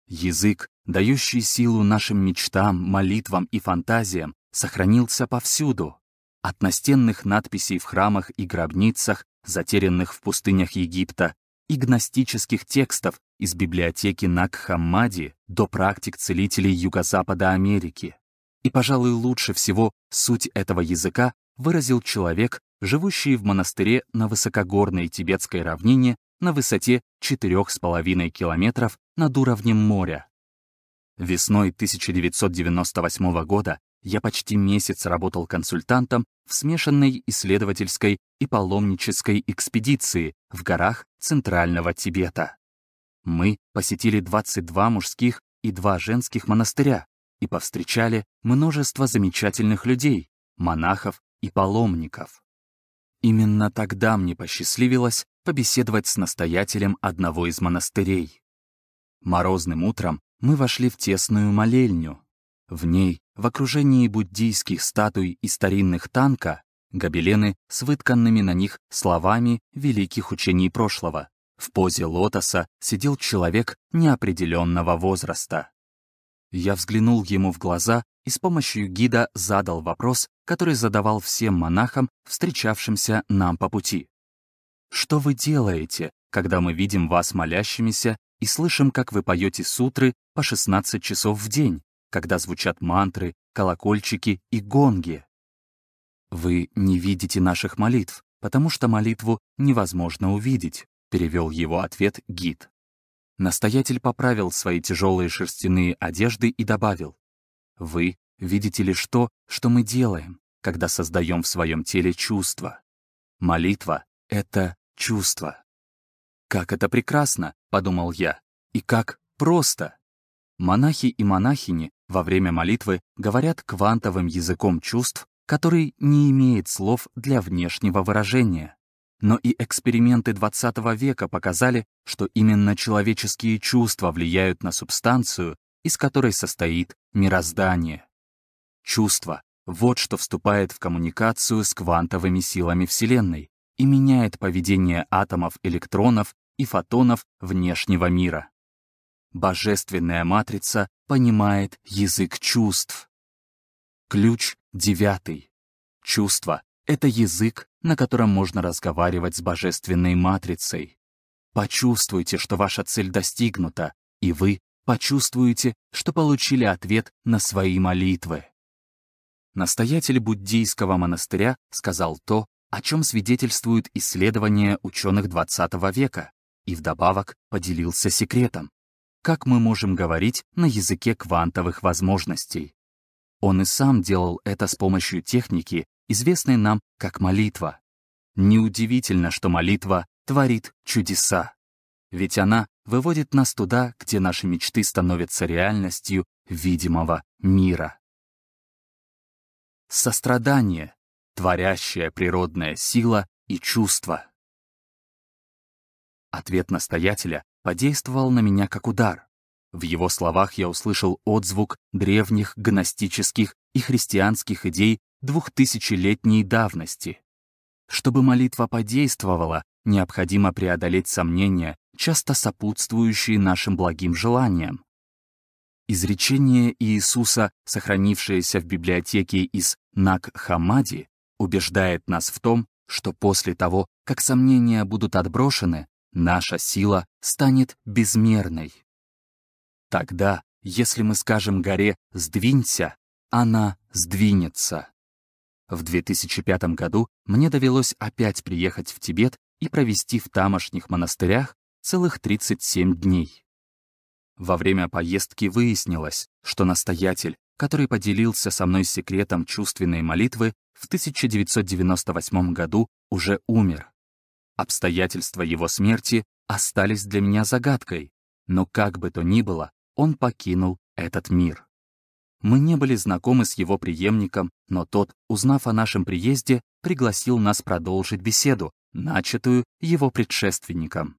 Язык, дающий силу нашим мечтам, молитвам и фантазиям, сохранился повсюду. От настенных надписей в храмах и гробницах, затерянных в пустынях Египта, и гностических текстов из библиотеки Накхаммади до практик целителей Юго-Запада Америки. И, пожалуй, лучше всего суть этого языка выразил человек, живущий в монастыре на высокогорной тибетской равнине на высоте 4,5 километров над уровнем моря. Весной 1998 года я почти месяц работал консультантом в смешанной исследовательской и паломнической экспедиции в горах Центрального Тибета. Мы посетили 22 мужских и два женских монастыря и повстречали множество замечательных людей, монахов и паломников. Именно тогда мне посчастливилось побеседовать с настоятелем одного из монастырей. Морозным утром мы вошли в тесную молельню. В ней, в окружении буддийских статуй и старинных танка, гобелены с вытканными на них словами великих учений прошлого. В позе лотоса сидел человек неопределенного возраста. Я взглянул ему в глаза и с помощью гида задал вопрос, который задавал всем монахам, встречавшимся нам по пути. Что вы делаете, когда мы видим вас молящимися и слышим, как вы поете сутры по 16 часов в день, когда звучат мантры, колокольчики и гонги? Вы не видите наших молитв, потому что молитву невозможно увидеть, перевел его ответ гид. Настоятель поправил свои тяжелые шерстяные одежды и добавил, «Вы видите лишь то, что мы делаем, когда создаем в своем теле чувства. Молитва — это чувства. «Как это прекрасно!» — подумал я. «И как просто!» Монахи и монахини во время молитвы говорят квантовым языком чувств, который не имеет слов для внешнего выражения. Но и эксперименты XX века показали, что именно человеческие чувства влияют на субстанцию, из которой состоит мироздание. Чувство — вот что вступает в коммуникацию с квантовыми силами Вселенной, и меняет поведение атомов электронов и фотонов внешнего мира. Божественная матрица понимает язык чувств. Ключ девятый. Чувство — это язык, на котором можно разговаривать с божественной матрицей. Почувствуйте, что ваша цель достигнута, и вы почувствуете, что получили ответ на свои молитвы. Настоятель буддийского монастыря сказал то, о чем свидетельствуют исследования ученых XX века, и вдобавок поделился секретом. Как мы можем говорить на языке квантовых возможностей? Он и сам делал это с помощью техники, известной нам как молитва. Неудивительно, что молитва творит чудеса. Ведь она выводит нас туда, где наши мечты становятся реальностью видимого мира. Сострадание творящая природная сила и чувство. Ответ настоятеля подействовал на меня как удар. В его словах я услышал отзвук древних гностических и христианских идей двухтысячелетней давности. Чтобы молитва подействовала, необходимо преодолеть сомнения, часто сопутствующие нашим благим желаниям. Изречение Иисуса, сохранившееся в библиотеке из Наг-Хамади, убеждает нас в том, что после того, как сомнения будут отброшены, наша сила станет безмерной. Тогда, если мы скажем горе «сдвинься», она сдвинется. В 2005 году мне довелось опять приехать в Тибет и провести в тамошних монастырях целых 37 дней. Во время поездки выяснилось, что настоятель, который поделился со мной секретом чувственной молитвы, в 1998 году уже умер. Обстоятельства его смерти остались для меня загадкой, но как бы то ни было, он покинул этот мир. Мы не были знакомы с его преемником, но тот, узнав о нашем приезде, пригласил нас продолжить беседу, начатую его предшественником.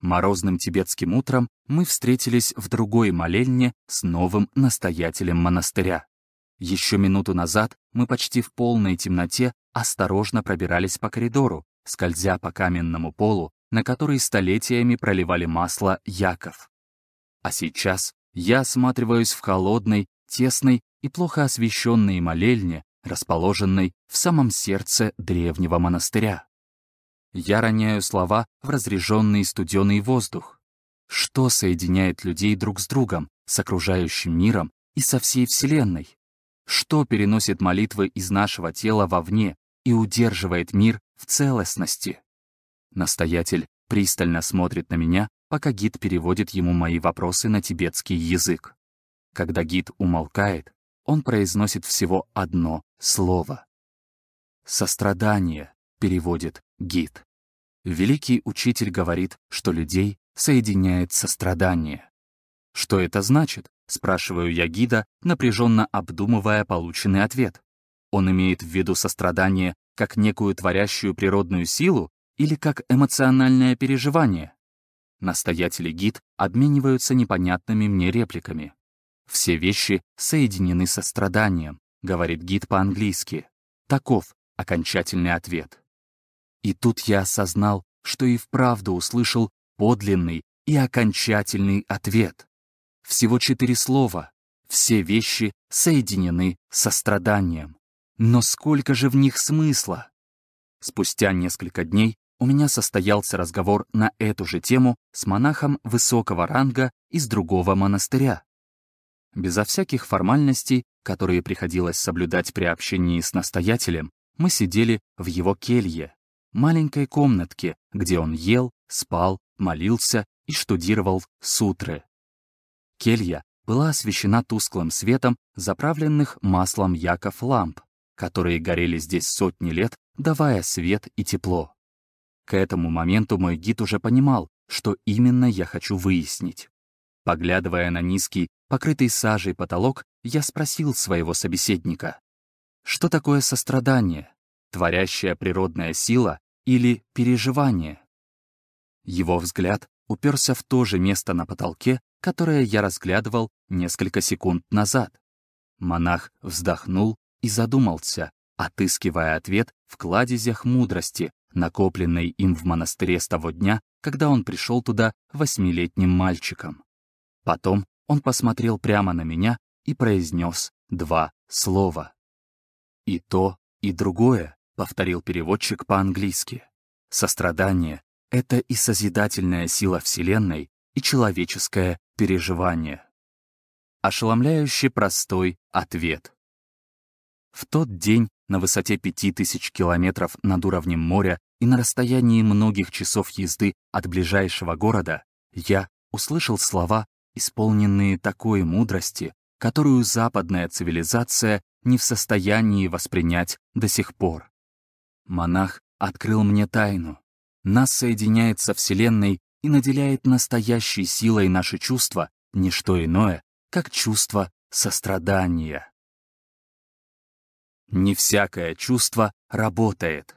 Морозным тибетским утром мы встретились в другой молельне с новым настоятелем монастыря. Еще минуту назад мы почти в полной темноте осторожно пробирались по коридору, скользя по каменному полу, на который столетиями проливали масло Яков. А сейчас я осматриваюсь в холодной, тесной и плохо освещенной молельне, расположенной в самом сердце древнего монастыря. Я роняю слова в разреженный студеный воздух. Что соединяет людей друг с другом, с окружающим миром и со всей Вселенной? Что переносит молитвы из нашего тела вовне и удерживает мир в целостности? Настоятель пристально смотрит на меня, пока гид переводит ему мои вопросы на тибетский язык. Когда гид умолкает, он произносит всего одно слово. «Сострадание», переводит гид. Великий учитель говорит, что людей соединяет сострадание. «Что это значит?» — спрашиваю я гида, напряженно обдумывая полученный ответ. Он имеет в виду сострадание как некую творящую природную силу или как эмоциональное переживание? Настоятель и гид обмениваются непонятными мне репликами. «Все вещи соединены состраданием», — говорит гид по-английски. Таков окончательный ответ. И тут я осознал, что и вправду услышал подлинный и окончательный ответ. Всего четыре слова. Все вещи соединены состраданием. Но сколько же в них смысла? Спустя несколько дней у меня состоялся разговор на эту же тему с монахом высокого ранга из другого монастыря. Безо всяких формальностей, которые приходилось соблюдать при общении с настоятелем, мы сидели в его келье, маленькой комнатке, где он ел, спал, молился и штудировал сутры. Келья была освещена тусклым светом заправленных маслом Яков ламп, которые горели здесь сотни лет, давая свет и тепло. К этому моменту мой гид уже понимал, что именно я хочу выяснить. Поглядывая на низкий, покрытый сажей потолок, я спросил своего собеседника, что такое сострадание, творящая природная сила или переживание? Его взгляд уперся в то же место на потолке, которое я разглядывал несколько секунд назад. Монах вздохнул и задумался, отыскивая ответ в кладезях мудрости, накопленной им в монастыре с того дня, когда он пришел туда восьмилетним мальчиком. Потом он посмотрел прямо на меня и произнес два слова. «И то, и другое», — повторил переводчик по-английски. «Сострадание — это и созидательная сила Вселенной, и человеческое переживание». Ошеломляюще простой ответ. В тот день на высоте пяти тысяч километров над уровнем моря и на расстоянии многих часов езды от ближайшего города я услышал слова, исполненные такой мудрости, которую западная цивилизация не в состоянии воспринять до сих пор. Монах открыл мне тайну. Нас соединяет со Вселенной и наделяет настоящей силой наши чувства, не что иное, как чувство сострадания. Не всякое чувство работает.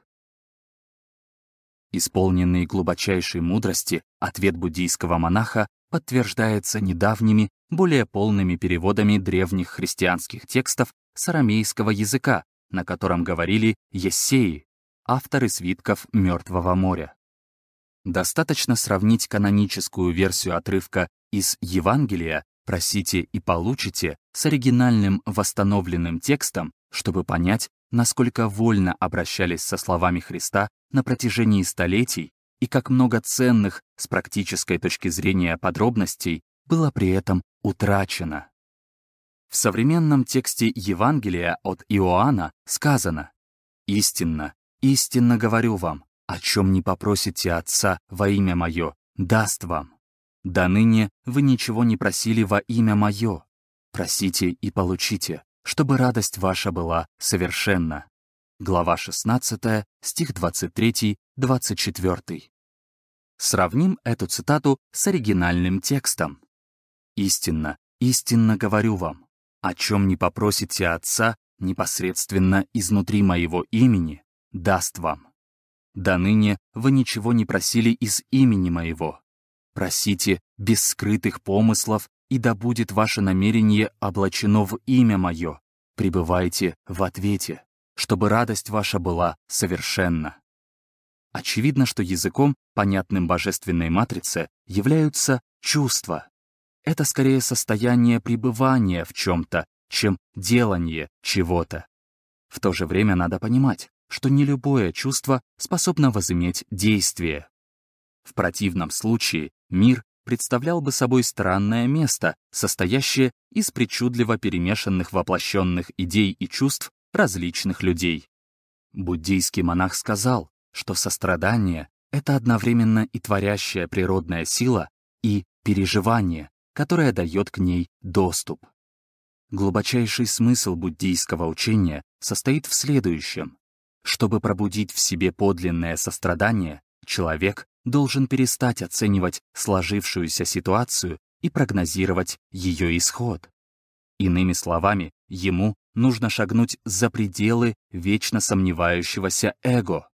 Исполненный глубочайшей мудрости, ответ буддийского монаха подтверждается недавними, более полными переводами древних христианских текстов с арамейского языка, на котором говорили ессеи, авторы свитков Мертвого моря. Достаточно сравнить каноническую версию отрывка из Евангелия «Просите и получите» с оригинальным восстановленным текстом, чтобы понять, насколько вольно обращались со словами Христа на протяжении столетий и как много ценных с практической точки зрения подробностей было при этом утрачено. В современном тексте Евангелия от Иоанна сказано «Истинно, истинно говорю вам, о чем не попросите Отца во имя Мое, даст вам. До ныне вы ничего не просили во имя Мое. Просите и получите, чтобы радость ваша была совершенна». Глава 16, стих 23-24. Сравним эту цитату с оригинальным текстом. «Истинно, истинно говорю вам, о чем не попросите Отца непосредственно изнутри моего имени, даст вам. До ныне вы ничего не просили из имени моего. Просите без скрытых помыслов, и да будет ваше намерение облачено в имя мое. Пребывайте в ответе, чтобы радость ваша была совершенна. Очевидно, что языком, понятным божественной матрице, являются чувства. Это скорее состояние пребывания в чем-то, чем делание чего-то. В то же время надо понимать, что не любое чувство способно возыметь действие. В противном случае мир представлял бы собой странное место, состоящее из причудливо перемешанных воплощенных идей и чувств различных людей. Буддийский монах сказал, что сострадание — это одновременно и творящая природная сила, и переживание, которое дает к ней доступ. Глубочайший смысл буддийского учения состоит в следующем. Чтобы пробудить в себе подлинное сострадание, человек должен перестать оценивать сложившуюся ситуацию и прогнозировать ее исход. Иными словами, ему нужно шагнуть за пределы вечно сомневающегося эго.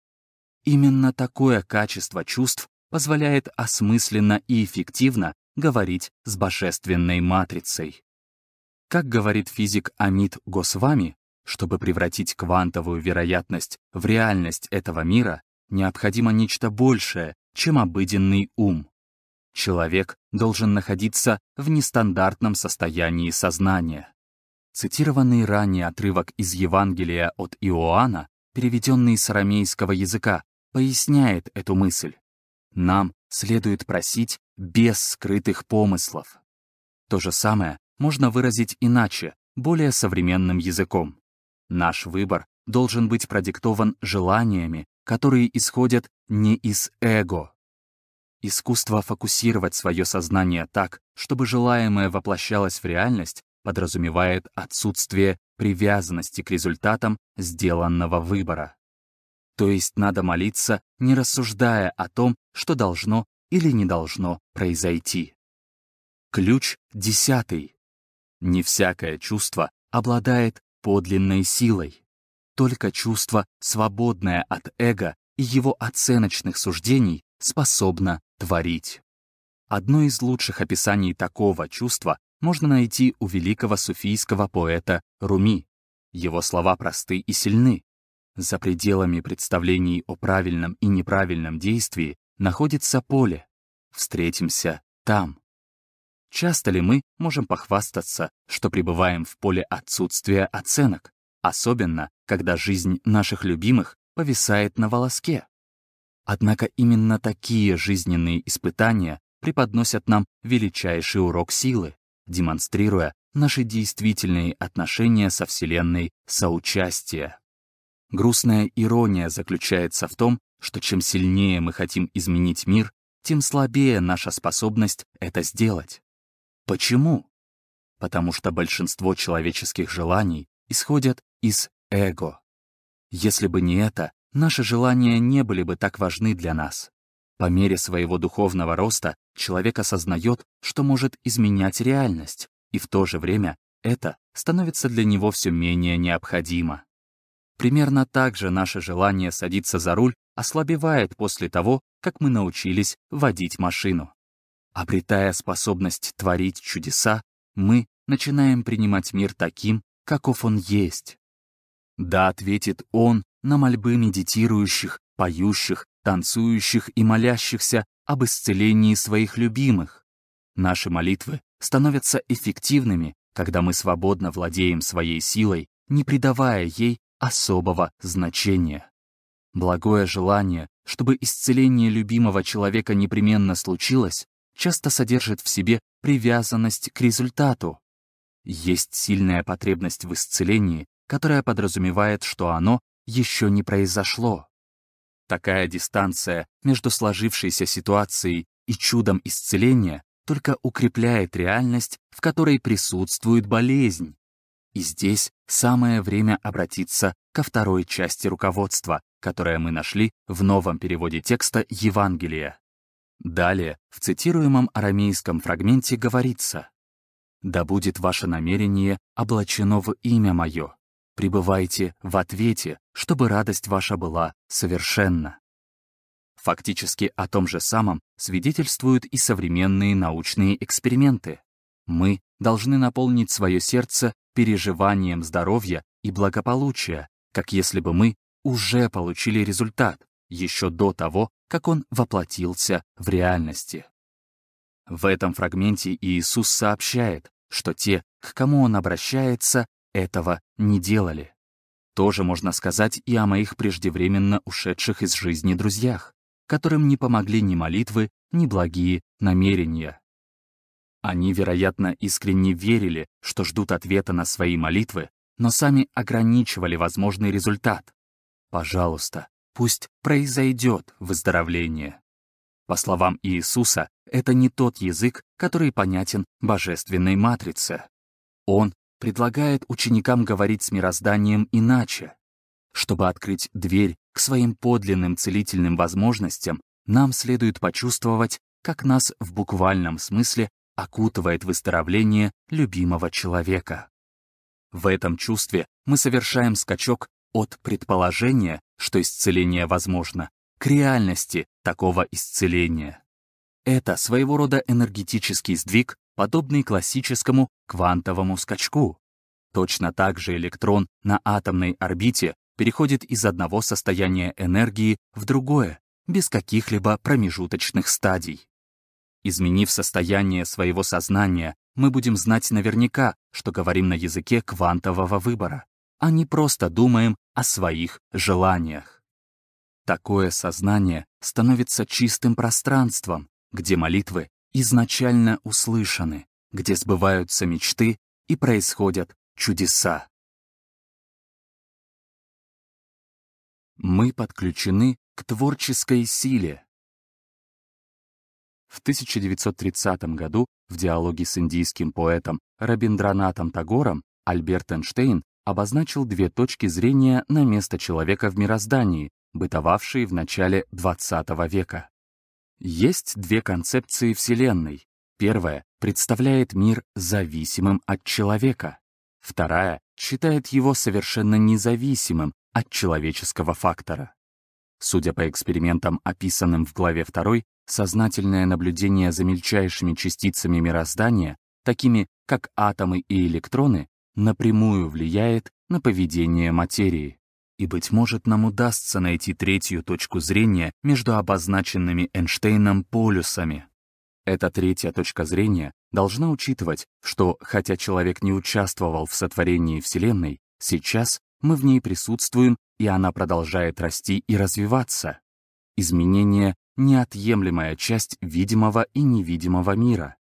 Именно такое качество чувств позволяет осмысленно и эффективно говорить с божественной матрицей. Как говорит физик Амит Госвами, чтобы превратить квантовую вероятность в реальность этого мира, необходимо нечто большее, чем обыденный ум. Человек должен находиться в нестандартном состоянии сознания. Цитированный ранее отрывок из Евангелия от Иоанна, переведенный с арамейского языка, поясняет эту мысль. Нам следует просить без скрытых помыслов. То же самое можно выразить иначе, более современным языком. Наш выбор должен быть продиктован желаниями, которые исходят не из эго. Искусство фокусировать свое сознание так, чтобы желаемое воплощалось в реальность, подразумевает отсутствие привязанности к результатам сделанного выбора. То есть надо молиться, не рассуждая о том, что должно или не должно произойти. Ключ десятый. Не всякое чувство обладает подлинной силой. Только чувство, свободное от эго и его оценочных суждений, способно творить. Одно из лучших описаний такого чувства можно найти у великого суфийского поэта Руми. Его слова просты и сильны. За пределами представлений о правильном и неправильном действии находится поле. Встретимся там. Часто ли мы можем похвастаться, что пребываем в поле отсутствия оценок, особенно когда жизнь наших любимых повисает на волоске? Однако именно такие жизненные испытания преподносят нам величайший урок силы, демонстрируя наши действительные отношения со Вселенной соучастия. Грустная ирония заключается в том, что чем сильнее мы хотим изменить мир, тем слабее наша способность это сделать. Почему? Потому что большинство человеческих желаний исходят из эго. Если бы не это, наши желания не были бы так важны для нас. По мере своего духовного роста человек осознает, что может изменять реальность, и в то же время это становится для него все менее необходимо. Примерно так же наше желание садиться за руль ослабевает после того, как мы научились водить машину. Обретая способность творить чудеса, мы начинаем принимать мир таким, каков он есть. Да, ответит он на мольбы медитирующих, поющих, танцующих и молящихся об исцелении своих любимых. Наши молитвы становятся эффективными, когда мы свободно владеем своей силой, не придавая ей особого значения. Благое желание, чтобы исцеление любимого человека непременно случилось, часто содержит в себе привязанность к результату. Есть сильная потребность в исцелении, которая подразумевает, что оно еще не произошло. Такая дистанция между сложившейся ситуацией и чудом исцеления только укрепляет реальность, в которой присутствует болезнь. И здесь самое время обратиться ко второй части руководства, которое мы нашли в новом переводе текста Евангелия. Далее, в цитируемом арамейском фрагменте говорится «Да будет ваше намерение облачено в имя мое. пребывайте в ответе, чтобы радость ваша была совершенна. Фактически о том же самом свидетельствуют и современные научные эксперименты. Мы должны наполнить свое сердце переживанием здоровья и благополучия, как если бы мы уже получили результат еще до того, как он воплотился в реальности. В этом фрагменте Иисус сообщает, что те, к кому он обращается, этого не делали. Тоже можно сказать и о моих преждевременно ушедших из жизни друзьях, которым не помогли ни молитвы, ни благие намерения. Они, вероятно, искренне верили, что ждут ответа на свои молитвы, но сами ограничивали возможный результат. Пожалуйста, пусть произойдет выздоровление. По словам Иисуса, это не тот язык, который понятен божественной матрице. Он предлагает ученикам говорить с мирозданием иначе. Чтобы открыть дверь к своим подлинным целительным возможностям, нам следует почувствовать, как нас в буквальном смысле окутывает выздоровление любимого человека. В этом чувстве мы совершаем скачок от предположения, что исцеление возможно, к реальности такого исцеления. Это своего рода энергетический сдвиг, подобный классическому квантовому скачку. Точно так же электрон на атомной орбите переходит из одного состояния энергии в другое, без каких-либо промежуточных стадий. Изменив состояние своего сознания, мы будем знать наверняка, что говорим на языке квантового выбора, а не просто думаем о своих желаниях. Такое сознание становится чистым пространством, где молитвы изначально услышаны, где сбываются мечты и происходят чудеса. Мы подключены к творческой силе. В 1930 году в диалоге с индийским поэтом Рабиндранатом Тагором Альберт Эйнштейн обозначил две точки зрения на место человека в мироздании, бытовавшие в начале XX века. Есть две концепции Вселенной. Первая представляет мир зависимым от человека. Вторая считает его совершенно независимым от человеческого фактора. Судя по экспериментам, описанным в главе 2, сознательное наблюдение за мельчайшими частицами мироздания, такими как атомы и электроны, напрямую влияет на поведение материи. И, быть может, нам удастся найти третью точку зрения между обозначенными Эйнштейном полюсами. Эта третья точка зрения должна учитывать, что, хотя человек не участвовал в сотворении Вселенной, сейчас мы в ней присутствуем, и она продолжает расти и развиваться. Изменение — неотъемлемая часть видимого и невидимого мира.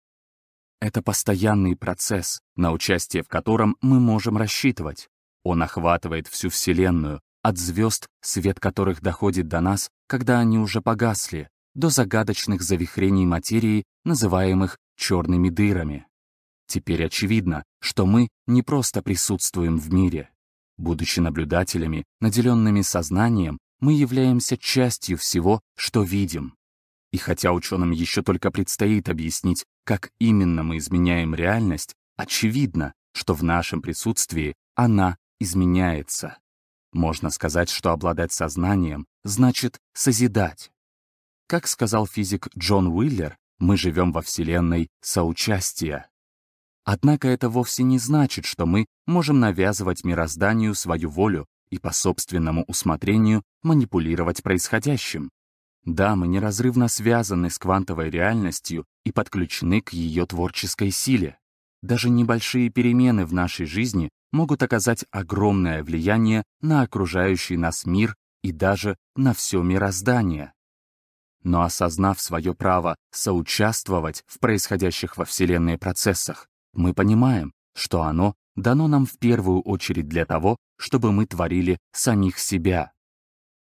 Это постоянный процесс, на участие в котором мы можем рассчитывать. Он охватывает всю Вселенную, от звезд, свет которых доходит до нас, когда они уже погасли, до загадочных завихрений материи, называемых черными дырами. Теперь очевидно, что мы не просто присутствуем в мире. Будучи наблюдателями, наделенными сознанием, мы являемся частью всего, что видим. И хотя ученым еще только предстоит объяснить, как именно мы изменяем реальность, очевидно, что в нашем присутствии она изменяется. Можно сказать, что обладать сознанием значит созидать. Как сказал физик Джон Уиллер, мы живем во Вселенной соучастия. Однако это вовсе не значит, что мы можем навязывать мирозданию свою волю и по собственному усмотрению манипулировать происходящим. Да, мы неразрывно связаны с квантовой реальностью и подключены к ее творческой силе. Даже небольшие перемены в нашей жизни могут оказать огромное влияние на окружающий нас мир и даже на все мироздание. Но осознав свое право соучаствовать в происходящих во Вселенной процессах, мы понимаем, что оно дано нам в первую очередь для того, чтобы мы творили самих себя.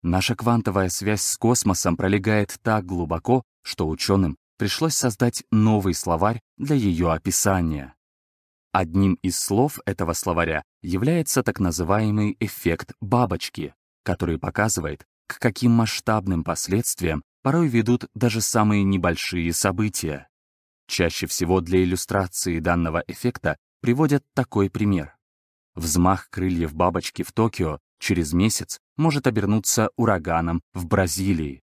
Наша квантовая связь с космосом пролегает так глубоко, что ученым пришлось создать новый словарь для ее описания. Одним из слов этого словаря является так называемый эффект бабочки, который показывает, к каким масштабным последствиям порой ведут даже самые небольшие события. Чаще всего для иллюстрации данного эффекта приводят такой пример. Взмах крыльев бабочки в Токио через месяц может обернуться ураганом в Бразилии.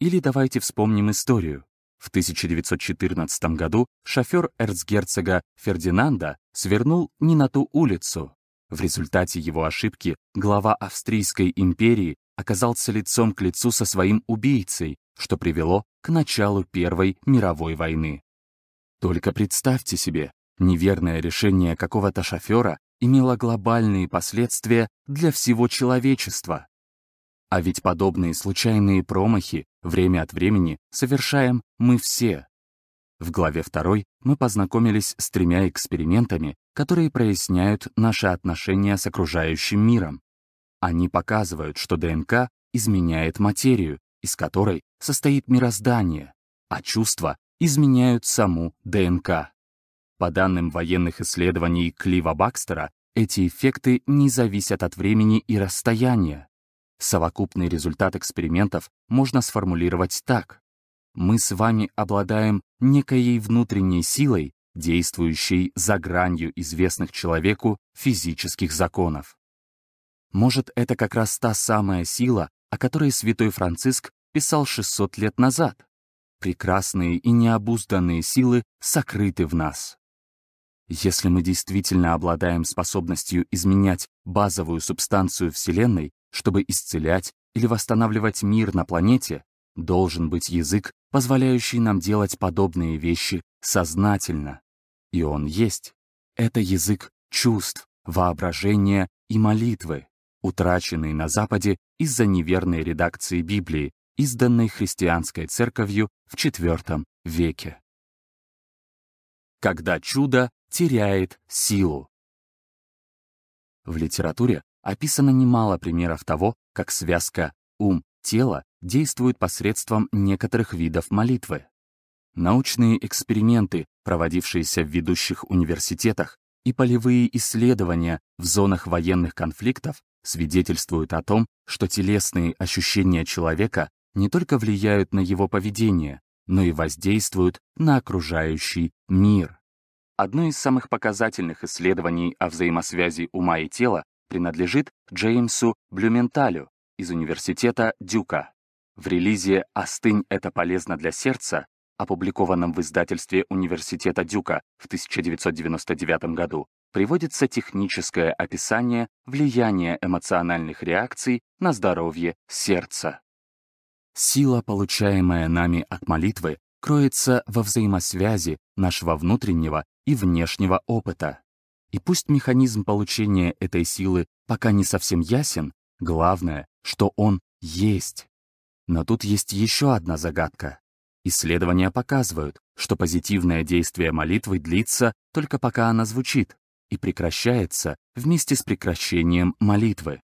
Или давайте вспомним историю. В 1914 году шофер эрцгерцога Фердинанда свернул не на ту улицу. В результате его ошибки глава Австрийской империи оказался лицом к лицу со своим убийцей, что привело к началу Первой мировой войны. Только представьте себе, неверное решение какого-то шофера имело глобальные последствия для всего человечества. А ведь подобные случайные промахи время от времени совершаем мы все. В главе 2 мы познакомились с тремя экспериментами, которые проясняют наши отношения с окружающим миром. Они показывают, что ДНК изменяет материю, из которой состоит мироздание, а чувства изменяют саму ДНК. По данным военных исследований Клива Бакстера, эти эффекты не зависят от времени и расстояния. Совокупный результат экспериментов можно сформулировать так. Мы с вами обладаем некоей внутренней силой, действующей за гранью известных человеку физических законов. Может, это как раз та самая сила, о которой святой Франциск писал 600 лет назад. Прекрасные и необузданные силы сокрыты в нас. Если мы действительно обладаем способностью изменять базовую субстанцию Вселенной, чтобы исцелять или восстанавливать мир на планете, должен быть язык, позволяющий нам делать подобные вещи сознательно. И он есть. Это язык чувств, воображения и молитвы утраченный на Западе из-за неверной редакции Библии, изданной христианской церковью в IV веке. Когда чудо теряет силу. В литературе описано немало примеров того, как связка ум-тело действует посредством некоторых видов молитвы. Научные эксперименты, проводившиеся в ведущих университетах, и полевые исследования в зонах военных конфликтов свидетельствуют о том, что телесные ощущения человека не только влияют на его поведение, но и воздействуют на окружающий мир. Одно из самых показательных исследований о взаимосвязи ума и тела принадлежит Джеймсу Блюменталю из университета Дюка. В релизе «Остынь, это полезно для сердца», опубликованном в издательстве Университета Дюка в 1999 году, приводится техническое описание влияния эмоциональных реакций на здоровье сердца. Сила, получаемая нами от молитвы, кроется во взаимосвязи нашего внутреннего и внешнего опыта. И пусть механизм получения этой силы пока не совсем ясен, главное, что он есть. Но тут есть еще одна загадка. Исследования показывают, что позитивное действие молитвы длится только пока она звучит, и прекращается вместе с прекращением молитвы.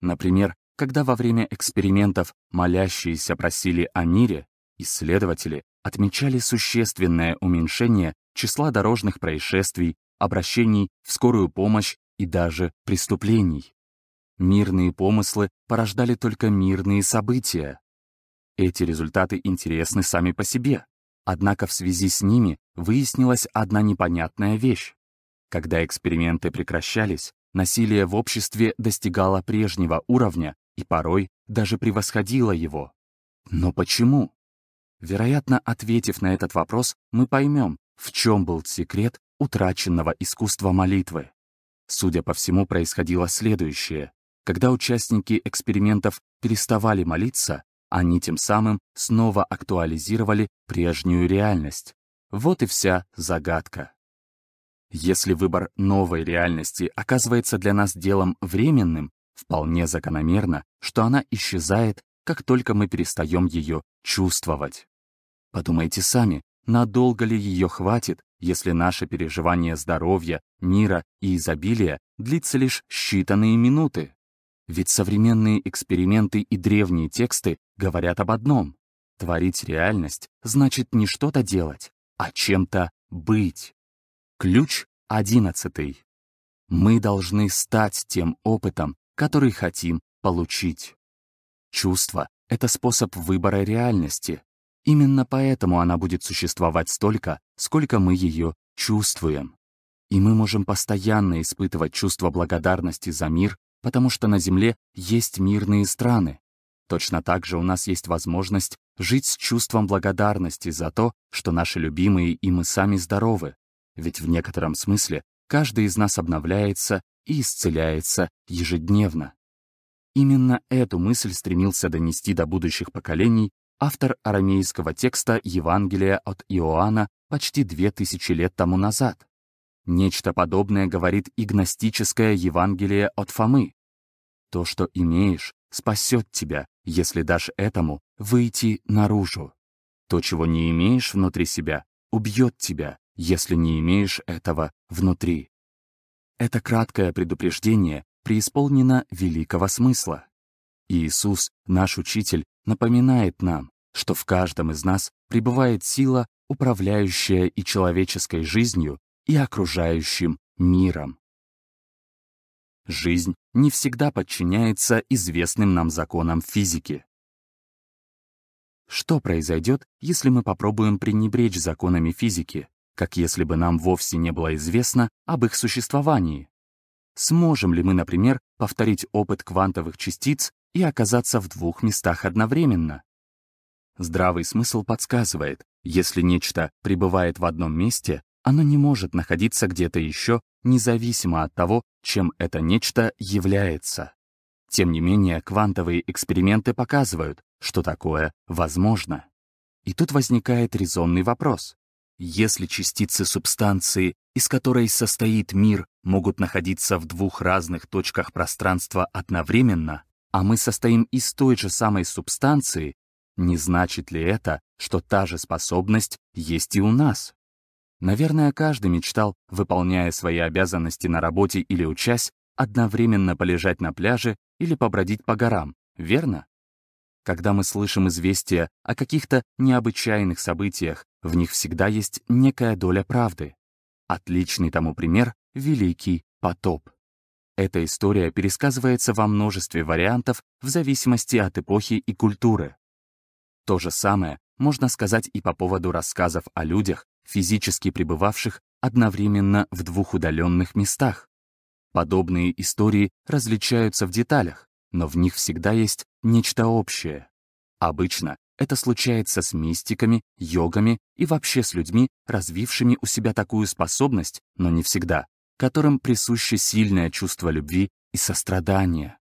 Например, когда во время экспериментов молящиеся просили о мире, исследователи отмечали существенное уменьшение числа дорожных происшествий, обращений в скорую помощь и даже преступлений. Мирные помыслы порождали только мирные события. Эти результаты интересны сами по себе, однако в связи с ними выяснилась одна непонятная вещь. Когда эксперименты прекращались, насилие в обществе достигало прежнего уровня и порой даже превосходило его. Но почему? Вероятно, ответив на этот вопрос, мы поймем, в чем был секрет утраченного искусства молитвы. Судя по всему, происходило следующее. Когда участники экспериментов переставали молиться, они тем самым снова актуализировали прежнюю реальность. Вот и вся загадка. Если выбор новой реальности оказывается для нас делом временным, вполне закономерно, что она исчезает, как только мы перестаем ее чувствовать. Подумайте сами, надолго ли ее хватит, если наше переживание здоровья, мира и изобилия длится лишь считанные минуты? Ведь современные эксперименты и древние тексты говорят об одном. Творить реальность значит не что-то делать, а чем-то быть. Ключ одиннадцатый. Мы должны стать тем опытом, который хотим получить. Чувство — это способ выбора реальности. Именно поэтому она будет существовать столько, сколько мы ее чувствуем. И мы можем постоянно испытывать чувство благодарности за мир, потому что на Земле есть мирные страны. Точно так же у нас есть возможность жить с чувством благодарности за то, что наши любимые и мы сами здоровы. Ведь в некотором смысле каждый из нас обновляется и исцеляется ежедневно. Именно эту мысль стремился донести до будущих поколений автор арамейского текста Евангелия от Иоанна почти две тысячи лет тому назад. Нечто подобное говорит и гностическое Евангелие от Фомы. То, что имеешь, спасет тебя, если дашь этому выйти наружу. То, чего не имеешь внутри себя, убьет тебя, если не имеешь этого внутри. Это краткое предупреждение преисполнено великого смысла. Иисус, наш Учитель, напоминает нам, что в каждом из нас пребывает сила, управляющая и человеческой жизнью, и окружающим миром. Жизнь не всегда подчиняется известным нам законам физики. Что произойдет, если мы попробуем пренебречь законами физики, как если бы нам вовсе не было известно об их существовании? Сможем ли мы, например, повторить опыт квантовых частиц и оказаться в двух местах одновременно? Здравый смысл подсказывает, если нечто пребывает в одном месте, оно не может находиться где-то еще, независимо от того, чем это нечто является. Тем не менее, квантовые эксперименты показывают, что такое возможно. И тут возникает резонный вопрос. Если частицы субстанции, из которой состоит мир, могут находиться в двух разных точках пространства одновременно, а мы состоим из той же самой субстанции, не значит ли это, что та же способность есть и у нас? Наверное, каждый мечтал, выполняя свои обязанности на работе или учась, одновременно полежать на пляже или побродить по горам, верно? Когда мы слышим известия о каких-то необычайных событиях, в них всегда есть некая доля правды. Отличный тому пример — Великий потоп. Эта история пересказывается во множестве вариантов в зависимости от эпохи и культуры. То же самое можно сказать и по поводу рассказов о людях, физически пребывавших одновременно в двух удаленных местах. Подобные истории различаются в деталях, но в них всегда есть нечто общее. Обычно это случается с мистиками, йогами и вообще с людьми, развившими у себя такую способность, но не всегда, которым присуще сильное чувство любви и сострадания.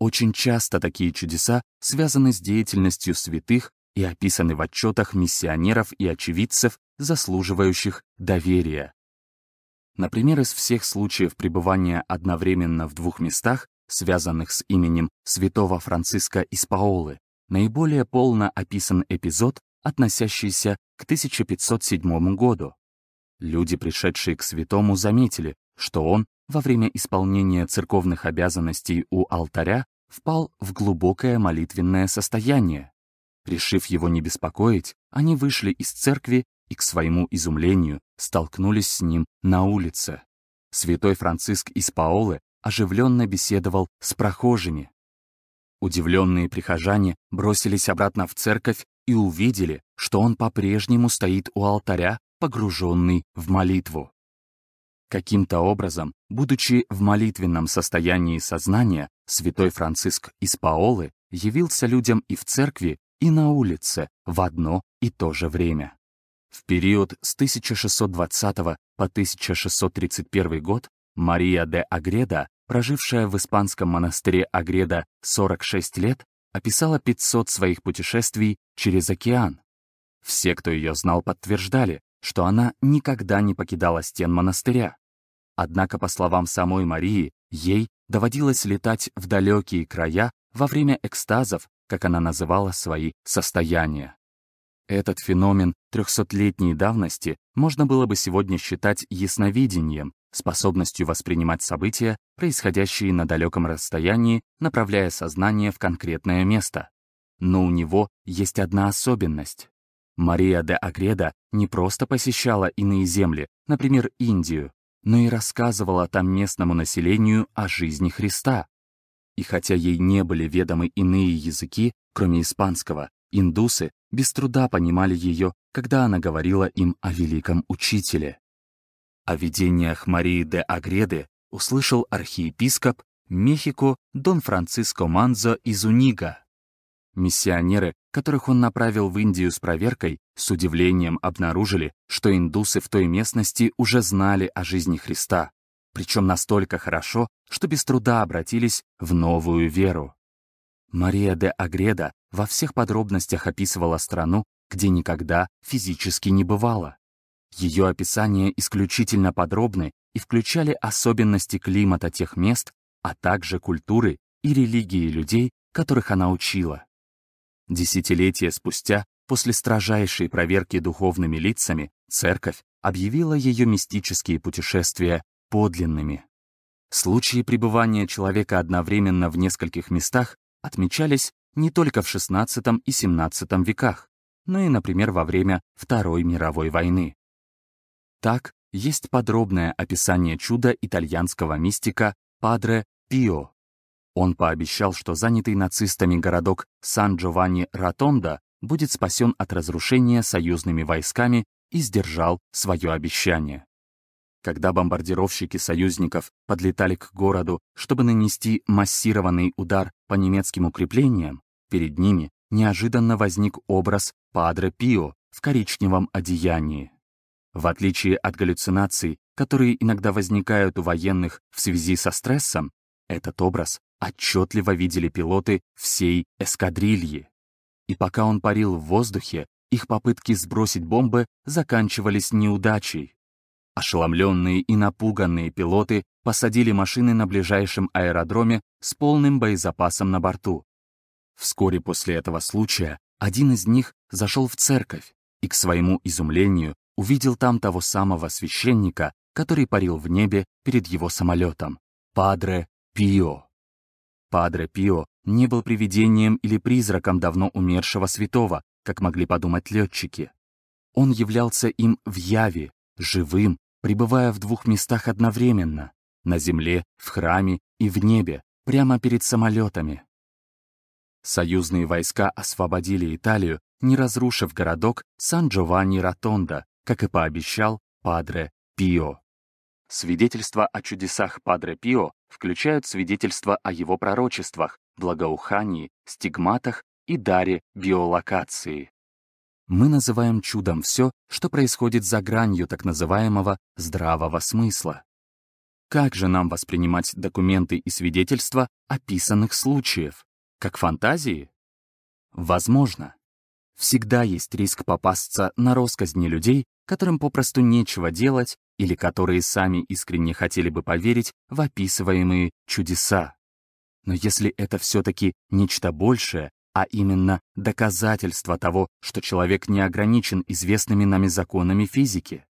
Очень часто такие чудеса связаны с деятельностью святых и описаны в отчетах миссионеров и очевидцев, заслуживающих доверия. Например, из всех случаев пребывания одновременно в двух местах, связанных с именем святого Франциска из Паолы, наиболее полно описан эпизод, относящийся к 1507 году. Люди, пришедшие к святому, заметили, что он во время исполнения церковных обязанностей у алтаря впал в глубокое молитвенное состояние. Решив его не беспокоить, они вышли из церкви и, к своему изумлению, столкнулись с ним на улице. Святой Франциск из Паолы оживленно беседовал с прохожими. Удивленные прихожане бросились обратно в церковь и увидели, что он по-прежнему стоит у алтаря, погруженный в молитву. Каким-то образом, будучи в молитвенном состоянии сознания, святой Франциск из Паолы явился людям и в церкви, и на улице в одно и то же время. В период с 1620 по 1631 год Мария де Агреда, прожившая в испанском монастыре Агреда 46 лет, описала 500 своих путешествий через океан. Все, кто ее знал, подтверждали, что она никогда не покидала стен монастыря. Однако, по словам самой Марии, ей доводилось летать в далекие края во время экстазов, как она называла свои состояния. Этот феномен трехсотлетней давности можно было бы сегодня считать ясновидением, способностью воспринимать события, происходящие на далеком расстоянии, направляя сознание в конкретное место. Но у него есть одна особенность. Мария де Агреда не просто посещала иные земли, например, Индию, но и рассказывала там местному населению о жизни Христа. И хотя ей не были ведомы иные языки, кроме испанского, индусы без труда понимали ее, когда она говорила им о великом учителе. О видениях Марии де Агреды услышал архиепископ Мехико Дон Франциско Манзо из Унига. Миссионеры, которых он направил в Индию с проверкой, с удивлением обнаружили, что индусы в той местности уже знали о жизни Христа, причем настолько хорошо, что без труда обратились в новую веру. Мария де Агреда во всех подробностях описывала страну, где никогда физически не бывала. Ее описания исключительно подробны и включали особенности климата тех мест, а также культуры и религии людей, которых она учила. Десятилетия спустя, после строжайшей проверки духовными лицами, церковь объявила ее мистические путешествия подлинными. Случаи пребывания человека одновременно в нескольких местах отмечались не только в XVI и XVII веках, но и, например, во время Второй мировой войны. Так, есть подробное описание чуда итальянского мистика Падре Пио. Он пообещал, что занятый нацистами городок Сан-Джованни-Ратонда будет спасен от разрушения союзными войсками и сдержал свое обещание. Когда бомбардировщики союзников подлетали к городу, чтобы нанести массированный удар по немецким укреплениям, перед ними неожиданно возник образ Падре Пио в коричневом одеянии. В отличие от галлюцинаций, которые иногда возникают у военных в связи со стрессом, этот образ отчетливо видели пилоты всей эскадрильи. И пока он парил в воздухе, их попытки сбросить бомбы заканчивались неудачей. Ошеломленные и напуганные пилоты посадили машины на ближайшем аэродроме с полным боезапасом на борту. Вскоре после этого случая один из них зашел в церковь и, к своему изумлению, увидел там того самого священника, который парил в небе перед его самолетом — Падре Пио. Падре Пио не был привидением или призраком давно умершего святого, как могли подумать летчики. Он являлся им в яве, живым пребывая в двух местах одновременно — на земле, в храме и в небе, прямо перед самолетами. Союзные войска освободили Италию, не разрушив городок Сан-Джованни-Ратонда, как и пообещал Падре Пио. Свидетельства о чудесах Падре Пио включают свидетельства о его пророчествах, благоухании, стигматах и даре биолокации. Мы называем чудом все, что происходит за гранью так называемого здравого смысла. Как же нам воспринимать документы и свидетельства описанных случаев? Как фантазии? Возможно. Всегда есть риск попасться на росказни людей, которым попросту нечего делать или которые сами искренне хотели бы поверить в описываемые чудеса. Но если это все-таки нечто большее, а именно доказательство того, что человек не ограничен известными нами законами физики.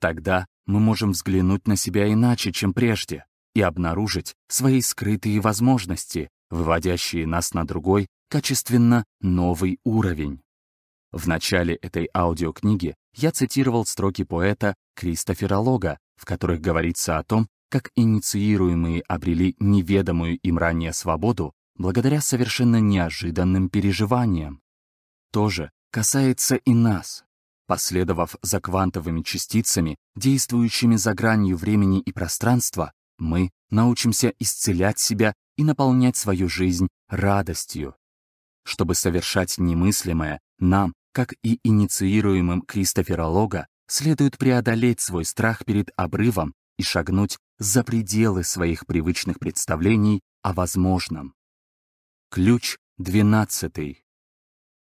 Тогда мы можем взглянуть на себя иначе, чем прежде, и обнаружить свои скрытые возможности, выводящие нас на другой, качественно новый уровень. В начале этой аудиокниги я цитировал строки поэта Кристофера Лога, в которых говорится о том, как инициируемые обрели неведомую им ранее свободу благодаря совершенно неожиданным переживаниям. То же касается и нас. Последовав за квантовыми частицами, действующими за гранью времени и пространства, мы научимся исцелять себя и наполнять свою жизнь радостью. Чтобы совершать немыслимое, нам, как и инициируемым Кристофера Лога, следует преодолеть свой страх перед обрывом и шагнуть за пределы своих привычных представлений о возможном. Ключ 12.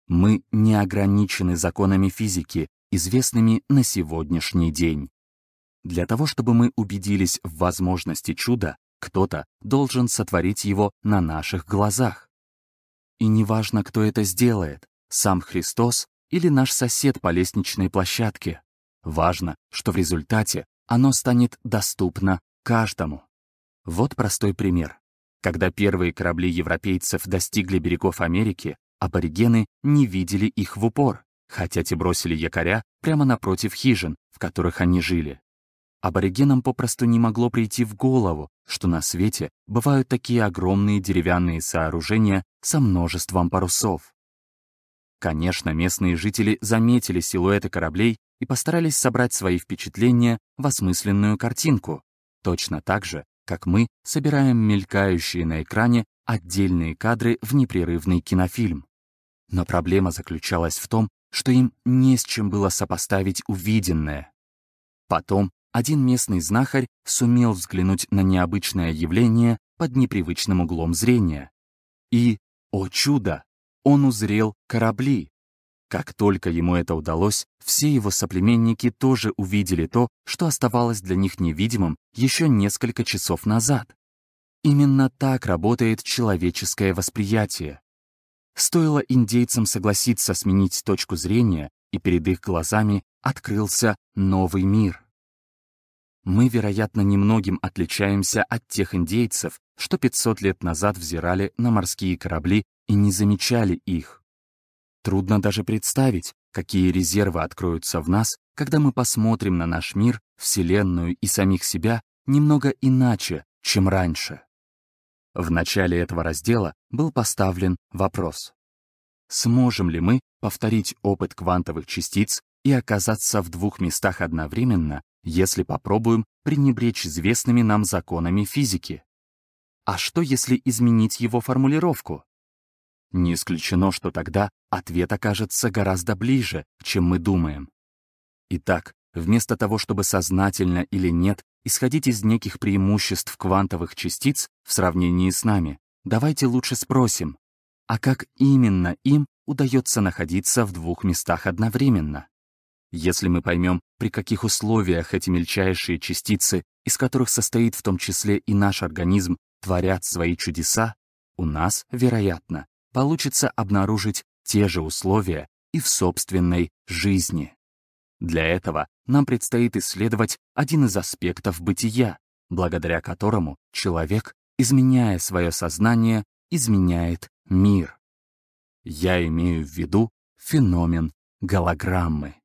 Мы не ограничены законами физики, известными на сегодняшний день. Для того, чтобы мы убедились в возможности чуда, кто-то должен сотворить его на наших глазах. И неважно, кто это сделает, сам Христос или наш сосед по лестничной площадке. Важно, что в результате оно станет доступно каждому. Вот простой пример. Когда первые корабли европейцев достигли берегов Америки, аборигены не видели их в упор, хотя те бросили якоря прямо напротив хижин, в которых они жили. Аборигенам попросту не могло прийти в голову, что на свете бывают такие огромные деревянные сооружения со множеством парусов. Конечно, местные жители заметили силуэты кораблей и постарались собрать свои впечатления в осмысленную картинку, точно так же, как мы собираем мелькающие на экране отдельные кадры в непрерывный кинофильм. Но проблема заключалась в том, что им не с чем было сопоставить увиденное. Потом один местный знахарь сумел взглянуть на необычное явление под непривычным углом зрения. И, о чудо, он узрел корабли. Как только ему это удалось, все его соплеменники тоже увидели то, что оставалось для них невидимым еще несколько часов назад. Именно так работает человеческое восприятие. Стоило индейцам согласиться сменить точку зрения, и перед их глазами открылся новый мир. Мы, вероятно, немногим отличаемся от тех индейцев, что 500 лет назад взирали на морские корабли и не замечали их. Трудно даже представить, какие резервы откроются в нас, когда мы посмотрим на наш мир, Вселенную и самих себя немного иначе, чем раньше. В начале этого раздела был поставлен вопрос. Сможем ли мы повторить опыт квантовых частиц и оказаться в двух местах одновременно, если попробуем пренебречь известными нам законами физики? А что, если изменить его формулировку? Не исключено, что тогда ответ окажется гораздо ближе, чем мы думаем. Итак, вместо того, чтобы сознательно или нет исходить из неких преимуществ квантовых частиц в сравнении с нами, давайте лучше спросим, а как именно им удается находиться в двух местах одновременно? Если мы поймем, при каких условиях эти мельчайшие частицы, из которых состоит в том числе и наш организм, творят свои чудеса, у нас, вероятно, получится обнаружить те же условия и в собственной жизни. Для этого нам предстоит исследовать один из аспектов бытия, благодаря которому человек, изменяя свое сознание, изменяет мир. Я имею в виду феномен голограммы.